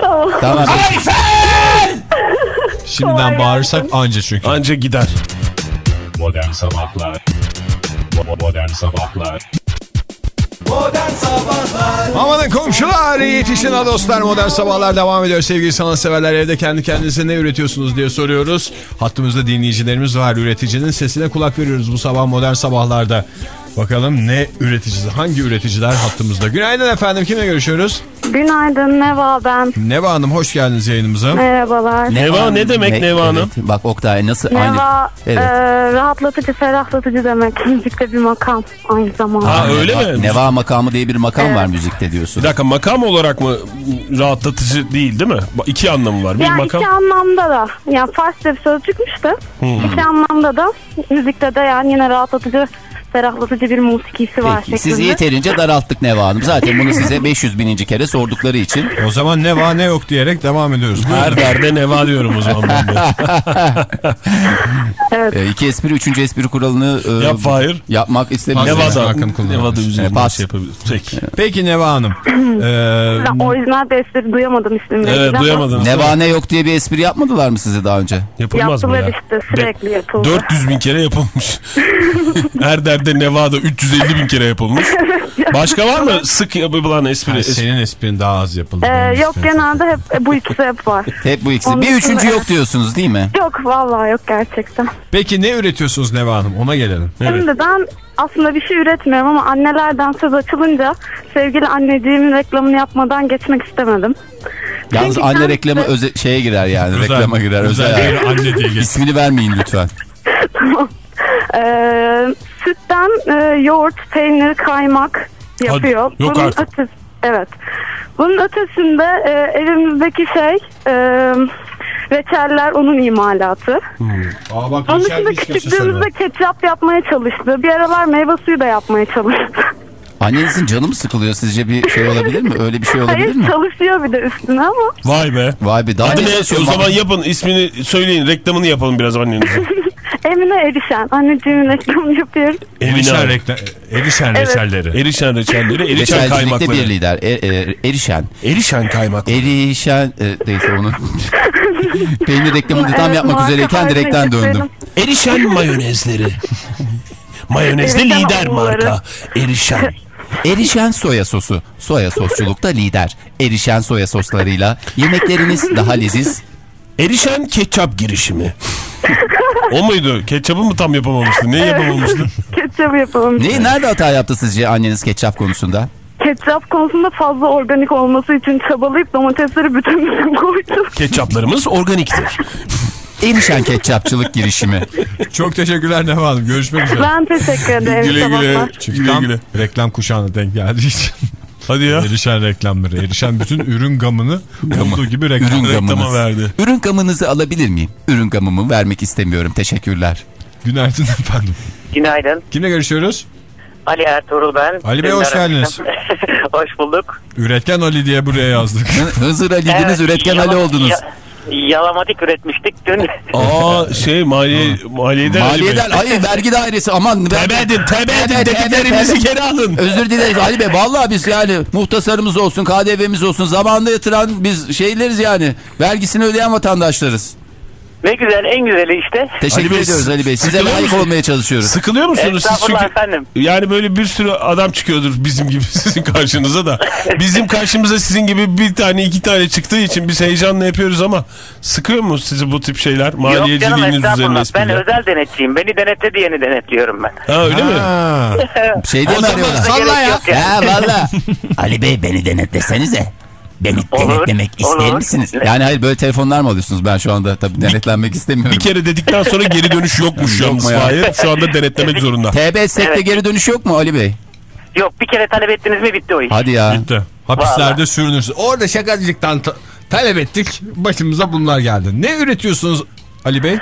Tamam. Tamam. şimdiden bağırırsak anca çünkü. Anca gider. Modern Sabahlar Modern Sabahlar Modern Sabahlar Amanın komşular yetişin ha dostlar modern sabahlar devam ediyor sevgili sanatseverler evde kendi kendinize ne üretiyorsunuz diye soruyoruz. Hattımızda dinleyicilerimiz var üreticinin sesine kulak veriyoruz bu sabah modern sabahlarda. Bakalım ne üreticisi hangi üreticiler hattımızda. Günaydın efendim kimle görüşüyoruz? Günaydın Neva ben. Neva Hanım hoş geldiniz yayınımıza. Merhabalar. Neva ne demek Neva Hanım? Evet, bak Oktay nasıl aynı. Neva Evet. e, rahatlatıcı, ferahlatıcı demek. Müzikte bir makam aynı zamanda. Ha öyle Neva, mi? Neva makamı diye bir makam var müzikte diyorsun. Bir dakika makam olarak mı rahatlatıcı değil değil mi? İki anlamı var. Bir yani makam. iki anlamda da. Yani Farsça bir sözcükmüş de. Hmm. İki anlamda da müzikte de yani yine rahatlatıcı, ferahlatıcı bir musikisi var Peki, sizi yeterince daralttık Neva Hanım. Zaten bunu size 500 bininci kere sordukları için. O zaman ne var ne yok diyerek devam ediyoruz. Her derde Neva diyorum o zaman ben de. Evet. E, iki espri, üçüncü espri kuralını e, Yap Fahir. yapmak istemiyorum. Neva'da. Neva'da üzerinden Pas. şey yapabilir. Peki. Peki Neva Hanım. Ee, orijinal bir espri duyamadım ismini. Evet Ama duyamadınız. Neva ne yok diye bir espri yapmadılar mı size daha önce? Yapılmaz mı Yaptılar ya? işte sürekli yapıldı. 400 bin kere yapılmış. Her derde Neva'da 350 bin kere yapılmış. Başka var mı sık yapılan espri? Ay, senin esprin daha az yapıldı. Ee, yok genelde hep e, bu ikisi hep var. Hep bu ikisi. Onun Bir üçüncü dışında- yok diyorsunuz değil mi? Yok vallahi yok gerçekten. Peki ne üretiyorsunuz Neva Hanım? Ona gelelim. Şimdi ben aslında bir şey üretmiyorum ama annelerden söz açılınca sevgili anneciğimin reklamını yapmadan geçmek istemedim. Yalnız Çünkü anne kendisi- reklamı öze- şeye girer yani. Özel- reklama girer. özel Özel. anne diye. İsmini vermeyin lütfen. Tamam. Ee, sütten e, yoğurt, peynir, kaymak yapıyor. Hadi, yok Bunun artık. ötesi- evet. Bunun ötesinde e, evimizdeki şey e, reçeller onun imalatı. Aa bak Onun dışında küçüklüğümüzde ketçap yapmaya çalıştı. Bir aralar meyve suyu da yapmaya çalıştı. Annenizin canı mı sıkılıyor sizce bir şey olabilir mi? Öyle bir şey olabilir Hayır mi? çalışıyor bir de üstüne ama. Vay be. Vay be daha Hadi ne? O zaman yapın ismini söyleyin reklamını yapalım biraz annenizin. Emine Erişen. Anneciğimin reklamını yapıyor. Erişen, Emine. rekla, erişen Evet. reçelleri. Erişen reçelleri, erişen Reçelcilikte kaymakları. bir lider. E, e, erişen. Erişen kaymak. Erişen. E, neyse onu. Peynir reklamını tam Evet, yapmak marka üzereyken direkten döndüm. Erişen mayonezleri. Mayonezli Erişen lider oğulları. marka. Erişen. Erişen soya sosu. Soya sosçulukta lider. Erişen soya soslarıyla yemekleriniz daha leziz. Erişen ketçap girişimi. O muydu? Ketçapı mı tam yapamamıştı? Neyi yapamamıştı? Ketçap yapalım. Ne, nerede hata yaptı sizce anneniz ketçap konusunda? Ketçap konusunda fazla organik olması için çabalayıp domatesleri bütün bütün koydu. Ketçaplarımız organiktir. Erişen ketçapçılık girişimi. Çok teşekkürler Neva Hanım. Görüşmek üzere. Ben teşekkür ederim. Güle güle. Çünkü Güle güle. reklam kuşağına denk geldiği için. Hadi ya. Erişen reklamları. Erişen bütün ürün gamını olduğu gibi reklam. Ürün Reklama gamınız. verdi. Ürün gamınızı alabilir miyim? Ürün gamımı vermek istemiyorum. Teşekkürler. Günaydın efendim. Günaydın. Kimle görüşüyoruz? Ali Ertuğrul ben. Ali Bey, hoş geldiniz. hoş bulduk. Üretken Ali diye buraya yazdık. Hı- Hızır Ali'diniz, Evet, üretken yala- Ali oldunuz. ya- yalamatik üretmiştik dün. Aa şey maliye, maliyeden. Maliyeden, hayır vergi dairesi aman. Tebe edin, tebe edin Evet, dediklerinizi evet, geri alın. Özür dileriz Ali Bey. Vallahi biz yani muhtasarımız olsun, KDV'miz olsun. Zamanında yatıran biz şeyleriz yani. Vergisini ödeyen vatandaşlarız. Ne güzel en güzeli işte. Teşekkür Ali Bey, ediyoruz Ali Bey. Size sıkılıyor layık olmaya çalışıyoruz. Sıkılıyor musunuz siz? Çünkü efendim. yani böyle bir sürü adam çıkıyordur bizim gibi sizin karşınıza da. Bizim karşımıza sizin gibi bir tane iki tane çıktığı için biz heyecanla yapıyoruz ama sıkıyor mu sizi bu tip şeyler? Yok canım Maliyeciliğiniz üzerine. Ben özel denetçiyim. Beni denetle diyeni denetliyorum ben. Ha öyle mi? Ha. Şey mi zaman arıyorlar? Salla salla ya. ya. Ha valla. Ali Bey beni denetlesenize. Beni Olur, denetlemek ister olur. misiniz? Yani hayır böyle telefonlar mı alıyorsunuz? Ben şu anda tabii denetlenmek istemiyorum. Bir kere dedikten sonra geri dönüş yokmuş Yok yalnız? Fahir. Şu anda denetlemek zorunda. TB sekte Evet. geri dönüş yok mu Ali Bey? Yok bir kere talep ettiniz mi bitti o iş. Hadi ya. Bitti. Hapislerde Vallahi. sürünürsün. Orada şakacılıktan ta- talep ettik. Başımıza bunlar geldi. Ne üretiyorsunuz Ali Bey?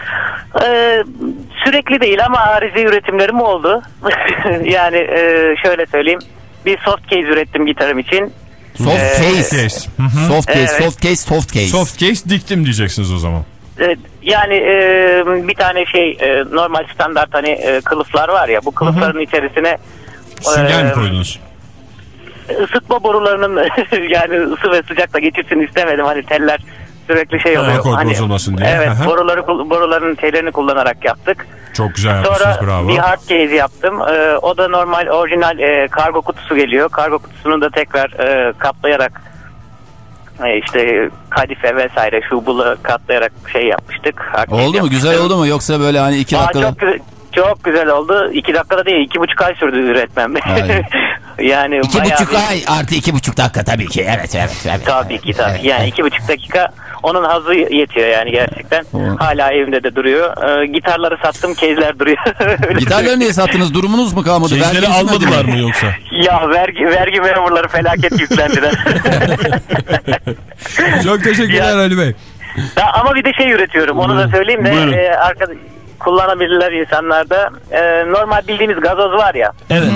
Ee, sürekli değil ama arizi üretimlerim oldu. yani e, şöyle söyleyeyim. Bir soft case ürettim gitarım için. Soft Ee, case. Case. Soft case, Evet. soft case, soft case. Soft case diktim diyeceksiniz o zaman. Ee, Yani e, bir tane şey e, normal standart hani e, kılıflar var ya bu kılıfların içerisine Sünger mi Ee, koydunuz? ısıtma borularının yani ısı ve sıcakla geçirsin istemedim hani teller sürekli şey Ha, oluyor. akor hani, bozulmasın diye. Evet Aha. boruları boruların şeylerini kullanarak yaptık. Çok güzel yapmışsınız Sonra bravo. bir hard case yaptım. Ee, o da normal orijinal e, kargo kutusu geliyor. Kargo kutusunu da tekrar e, katlayarak e, işte kadife vesaire şu bulu katlayarak şey yapmıştık. Hard case Oldu mu? Güzel oldu mu? Yoksa böyle hani iki Aa, dakikada... çok, güzel, çok güzel oldu. İki dakikada değil iki buçuk ay sürdü üretmem. Aynen. Yani İki buçuk bir- ay artı iki buçuk dakika tabii ki. Evet evet. evet. Tabii ki tabii. Yani iki buçuk dakika onun hazı yetiyor yani gerçekten. Hala evimde de duruyor. Ee, gitarları sattım, kezler duruyor. Gitarları niye sattınız? Durumunuz mu kalmadı? Kezleri almadılar mı yoksa? Ya vergi vergi memurları felaket yüklendiler. Çok teşekkürler Ali Bey. Ya ama bir de şey üretiyorum. Onu da söyleyeyim de Buyurun. e, arkada kullanabilirler insanlarda. E, normal bildiğimiz gazoz var ya. Evet.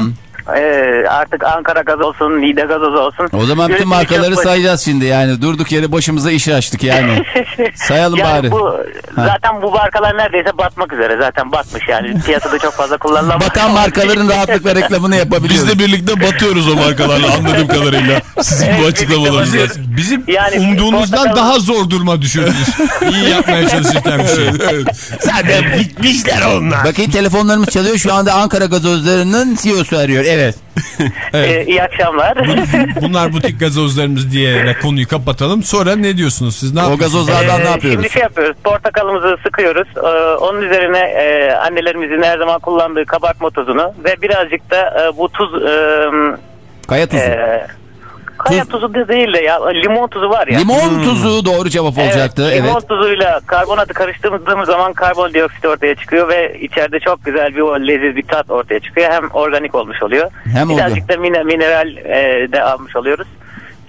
E, artık Ankara gazoz olsun, Nide gazoz olsun. O zaman bütün markaları sayacağız şimdi yani. Durduk yere başımıza iş açtık yani. Sayalım yani bari. Bu, zaten bu markalar neredeyse batmak üzere. Zaten batmış yani. Piyasada çok fazla kullanılamaz. Batan markaların rahatlıkla reklamını yapabiliyoruz. Biz de birlikte batıyoruz o markalarla anladığım kadarıyla. Sizin bu açıklamalarınızdan. Bizim Yani umduğumuzdan portakal- daha zor duruma düşürdünüz. İyi yapmaya çalışırken bir şey. Zaten bitmişler onlar. Bakın telefonlarımız çalıyor. Şu anda Ankara gazozlarının CEO'su arıyor. Evet. E, iyi akşamlar. Bunlar butik gazozlarımız diyerek konuyu kapatalım. Sonra ne diyorsunuz siz? Ne O gazozlardan ne Ee, yapıyoruz? Şimdi şey yapıyoruz. Portakalımızı sıkıyoruz. Ee, onun üzerine e, annelerimizin her zaman kullandığı kabartma tozunu ve birazcık da e, bu tuz e, Kaya tuzu. e, kaya tuzu da değil de ya limon tuzu var ya. Limon tuzu doğru cevap olacaktı. Evet. Limon tuzuyla karbonatı karıştırdığımız zaman karbondioksit ortaya çıkıyor ve içeride çok güzel bir o leziz bir tat ortaya çıkıyor. Hem organik olmuş oluyor. Hem Birazcık da mine- mineral e, de almış oluyoruz.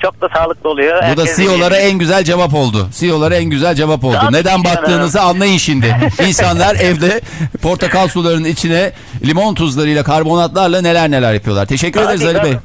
Çok da sağlıklı oluyor. Bu da CEO'lara en güzel cevap oldu. CEO'lara en güzel cevap oldu. Tabii Neden ki battığınızı anlayın şimdi. İnsanlar evde portakal sularının içine limon tuzlarıyla karbonatlarla neler neler yapıyorlar. Teşekkür Tabii, ederiz Ali tabii. Bey.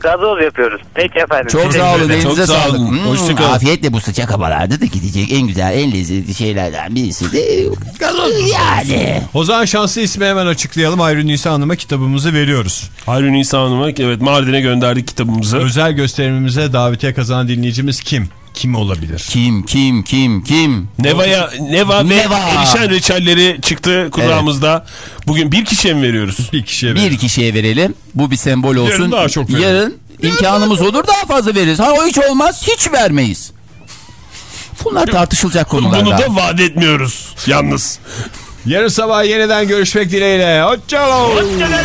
Gazoz yapıyoruz. Peki efendim. Çok sağ olun. Elinize sağ sağlık. olun. Hmm, Hoşçakalın. Afiyetle bu sıcak havalarda da gidecek en güzel, en lezzetli şeylerden birisi de gazoz yani. O zaman şanslı ismi hemen açıklayalım. Hayri Nisa Hanım'a kitabımızı veriyoruz. Hayri Nisa Hanım'a evet Mardin'e gönderdik kitabımızı. Özel gösterimimize davetiye kazanan dinleyicimiz kim? Kim olabilir? Kim, kim, kim, kim? Neva'ya Neva ve Neva. erişen reçelleri çıktı kulağımızda. Bugün bir kişiye mi veriyoruz? Bir kişiye Bir kişiye verelim. Bu bir sembol olsun. Yarın daha çok verelim. Yarın imkanımız olur daha fazla veririz. Ha o hiç olmaz hiç vermeyiz. Bunlar tartışılacak konular. Bunu da vaat etmiyoruz yalnız. Yarın sabah yeniden görüşmek dileğiyle. Hoşçakalın. Zaman